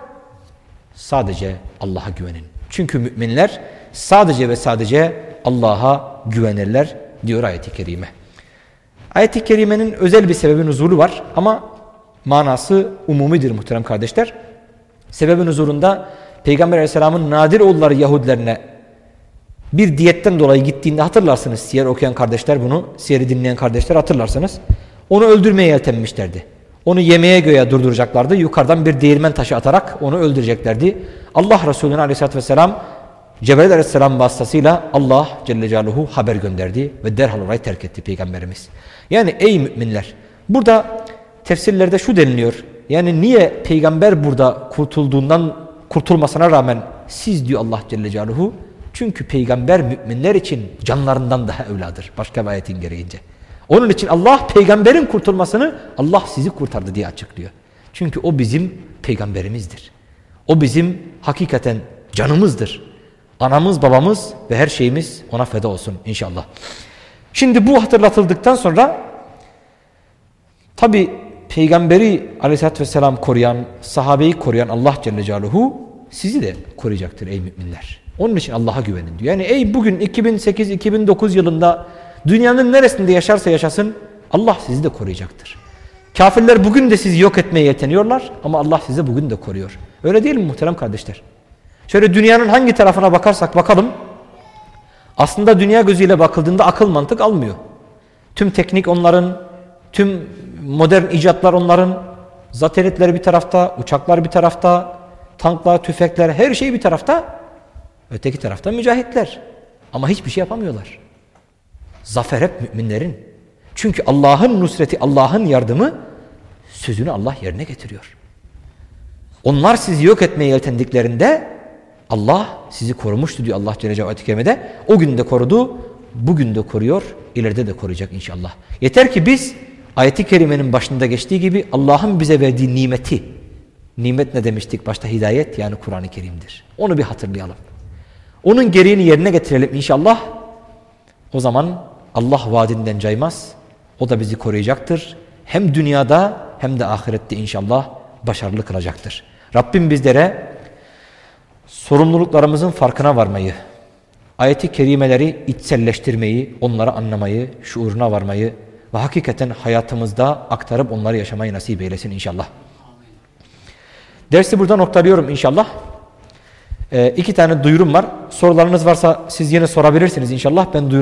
sadece Allah'a güvenin. Çünkü müminler sadece ve sadece Allah'a güvenirler diyor ayet-i kerime. Ayet-i kerimenin özel bir sebebi nuzulu var ama manası umumidir muhterem kardeşler. Sebebin huzurunda Peygamber aleyhisselamın nadir oğulları Yahudilerine bir diyetten dolayı gittiğinde hatırlarsınız. Siyer okuyan kardeşler bunu, siyeri dinleyen kardeşler hatırlarsınız. Onu öldürmeye yeltenmişlerdi. Onu yemeğe göğe durduracaklardı. Yukarıdan bir değirmen taşı atarak onu öldüreceklerdi. Allah Resulü'nü aleyhissalatü vesselam Cebrail aleyhisselam vasıtasıyla Allah Celle Celaluhu haber gönderdi ve derhal orayı terk etti Peygamberimiz. Yani ey müminler burada tefsirlerde şu deniliyor. Yani niye peygamber burada kurtulduğundan kurtulmasına rağmen siz diyor Allah Celle Celaluhu çünkü peygamber müminler için canlarından daha evladır. Başka bir ayetin gereğince. Onun için Allah peygamberin kurtulmasını Allah sizi kurtardı diye açıklıyor. Çünkü o bizim peygamberimizdir. O bizim hakikaten canımızdır. Anamız, babamız ve her şeyimiz ona feda olsun inşallah. Şimdi bu hatırlatıldıktan sonra tabi peygamberi aleyhissalatü vesselam koruyan, sahabeyi koruyan Allah Celle Celaluhu sizi de koruyacaktır ey müminler. Onun için Allah'a güvenin diyor. Yani ey bugün 2008-2009 yılında dünyanın neresinde yaşarsa yaşasın Allah sizi de koruyacaktır. Kafirler bugün de sizi yok etmeye yeteniyorlar ama Allah sizi bugün de koruyor. Öyle değil mi muhterem kardeşler? Şöyle dünyanın hangi tarafına bakarsak bakalım aslında dünya gözüyle bakıldığında akıl mantık almıyor. Tüm teknik onların, tüm modern icatlar onların, satelitler bir tarafta, uçaklar bir tarafta, tanklar, tüfekler, her şey bir tarafta. Öteki tarafta mücahitler. Ama hiçbir şey yapamıyorlar. Zafer hep müminlerin. Çünkü Allah'ın nusreti, Allah'ın yardımı sözünü Allah yerine getiriyor. Onlar sizi yok etmeye yeltendiklerinde Allah sizi korumuştu diyor Allah Celle Celaluhu Kerim'de. O gün de korudu, bugün de koruyor, ileride de koruyacak inşallah. Yeter ki biz ayeti kerimenin başında geçtiği gibi Allah'ın bize verdiği nimeti, nimet ne demiştik başta hidayet yani Kur'an-ı Kerim'dir. Onu bir hatırlayalım. Onun gereğini yerine getirelim inşallah. O zaman Allah vaadinden caymaz. O da bizi koruyacaktır. Hem dünyada hem de ahirette inşallah başarılı kılacaktır. Rabbim bizlere sorumluluklarımızın farkına varmayı, ayeti kerimeleri içselleştirmeyi, onları anlamayı, şuuruna varmayı ve hakikaten hayatımızda aktarıp onları yaşamayı nasip eylesin inşallah. Dersi burada noktalıyorum inşallah. Ee, iki tane duyurum var. Sorularınız varsa siz yine sorabilirsiniz inşallah. Ben duyurum.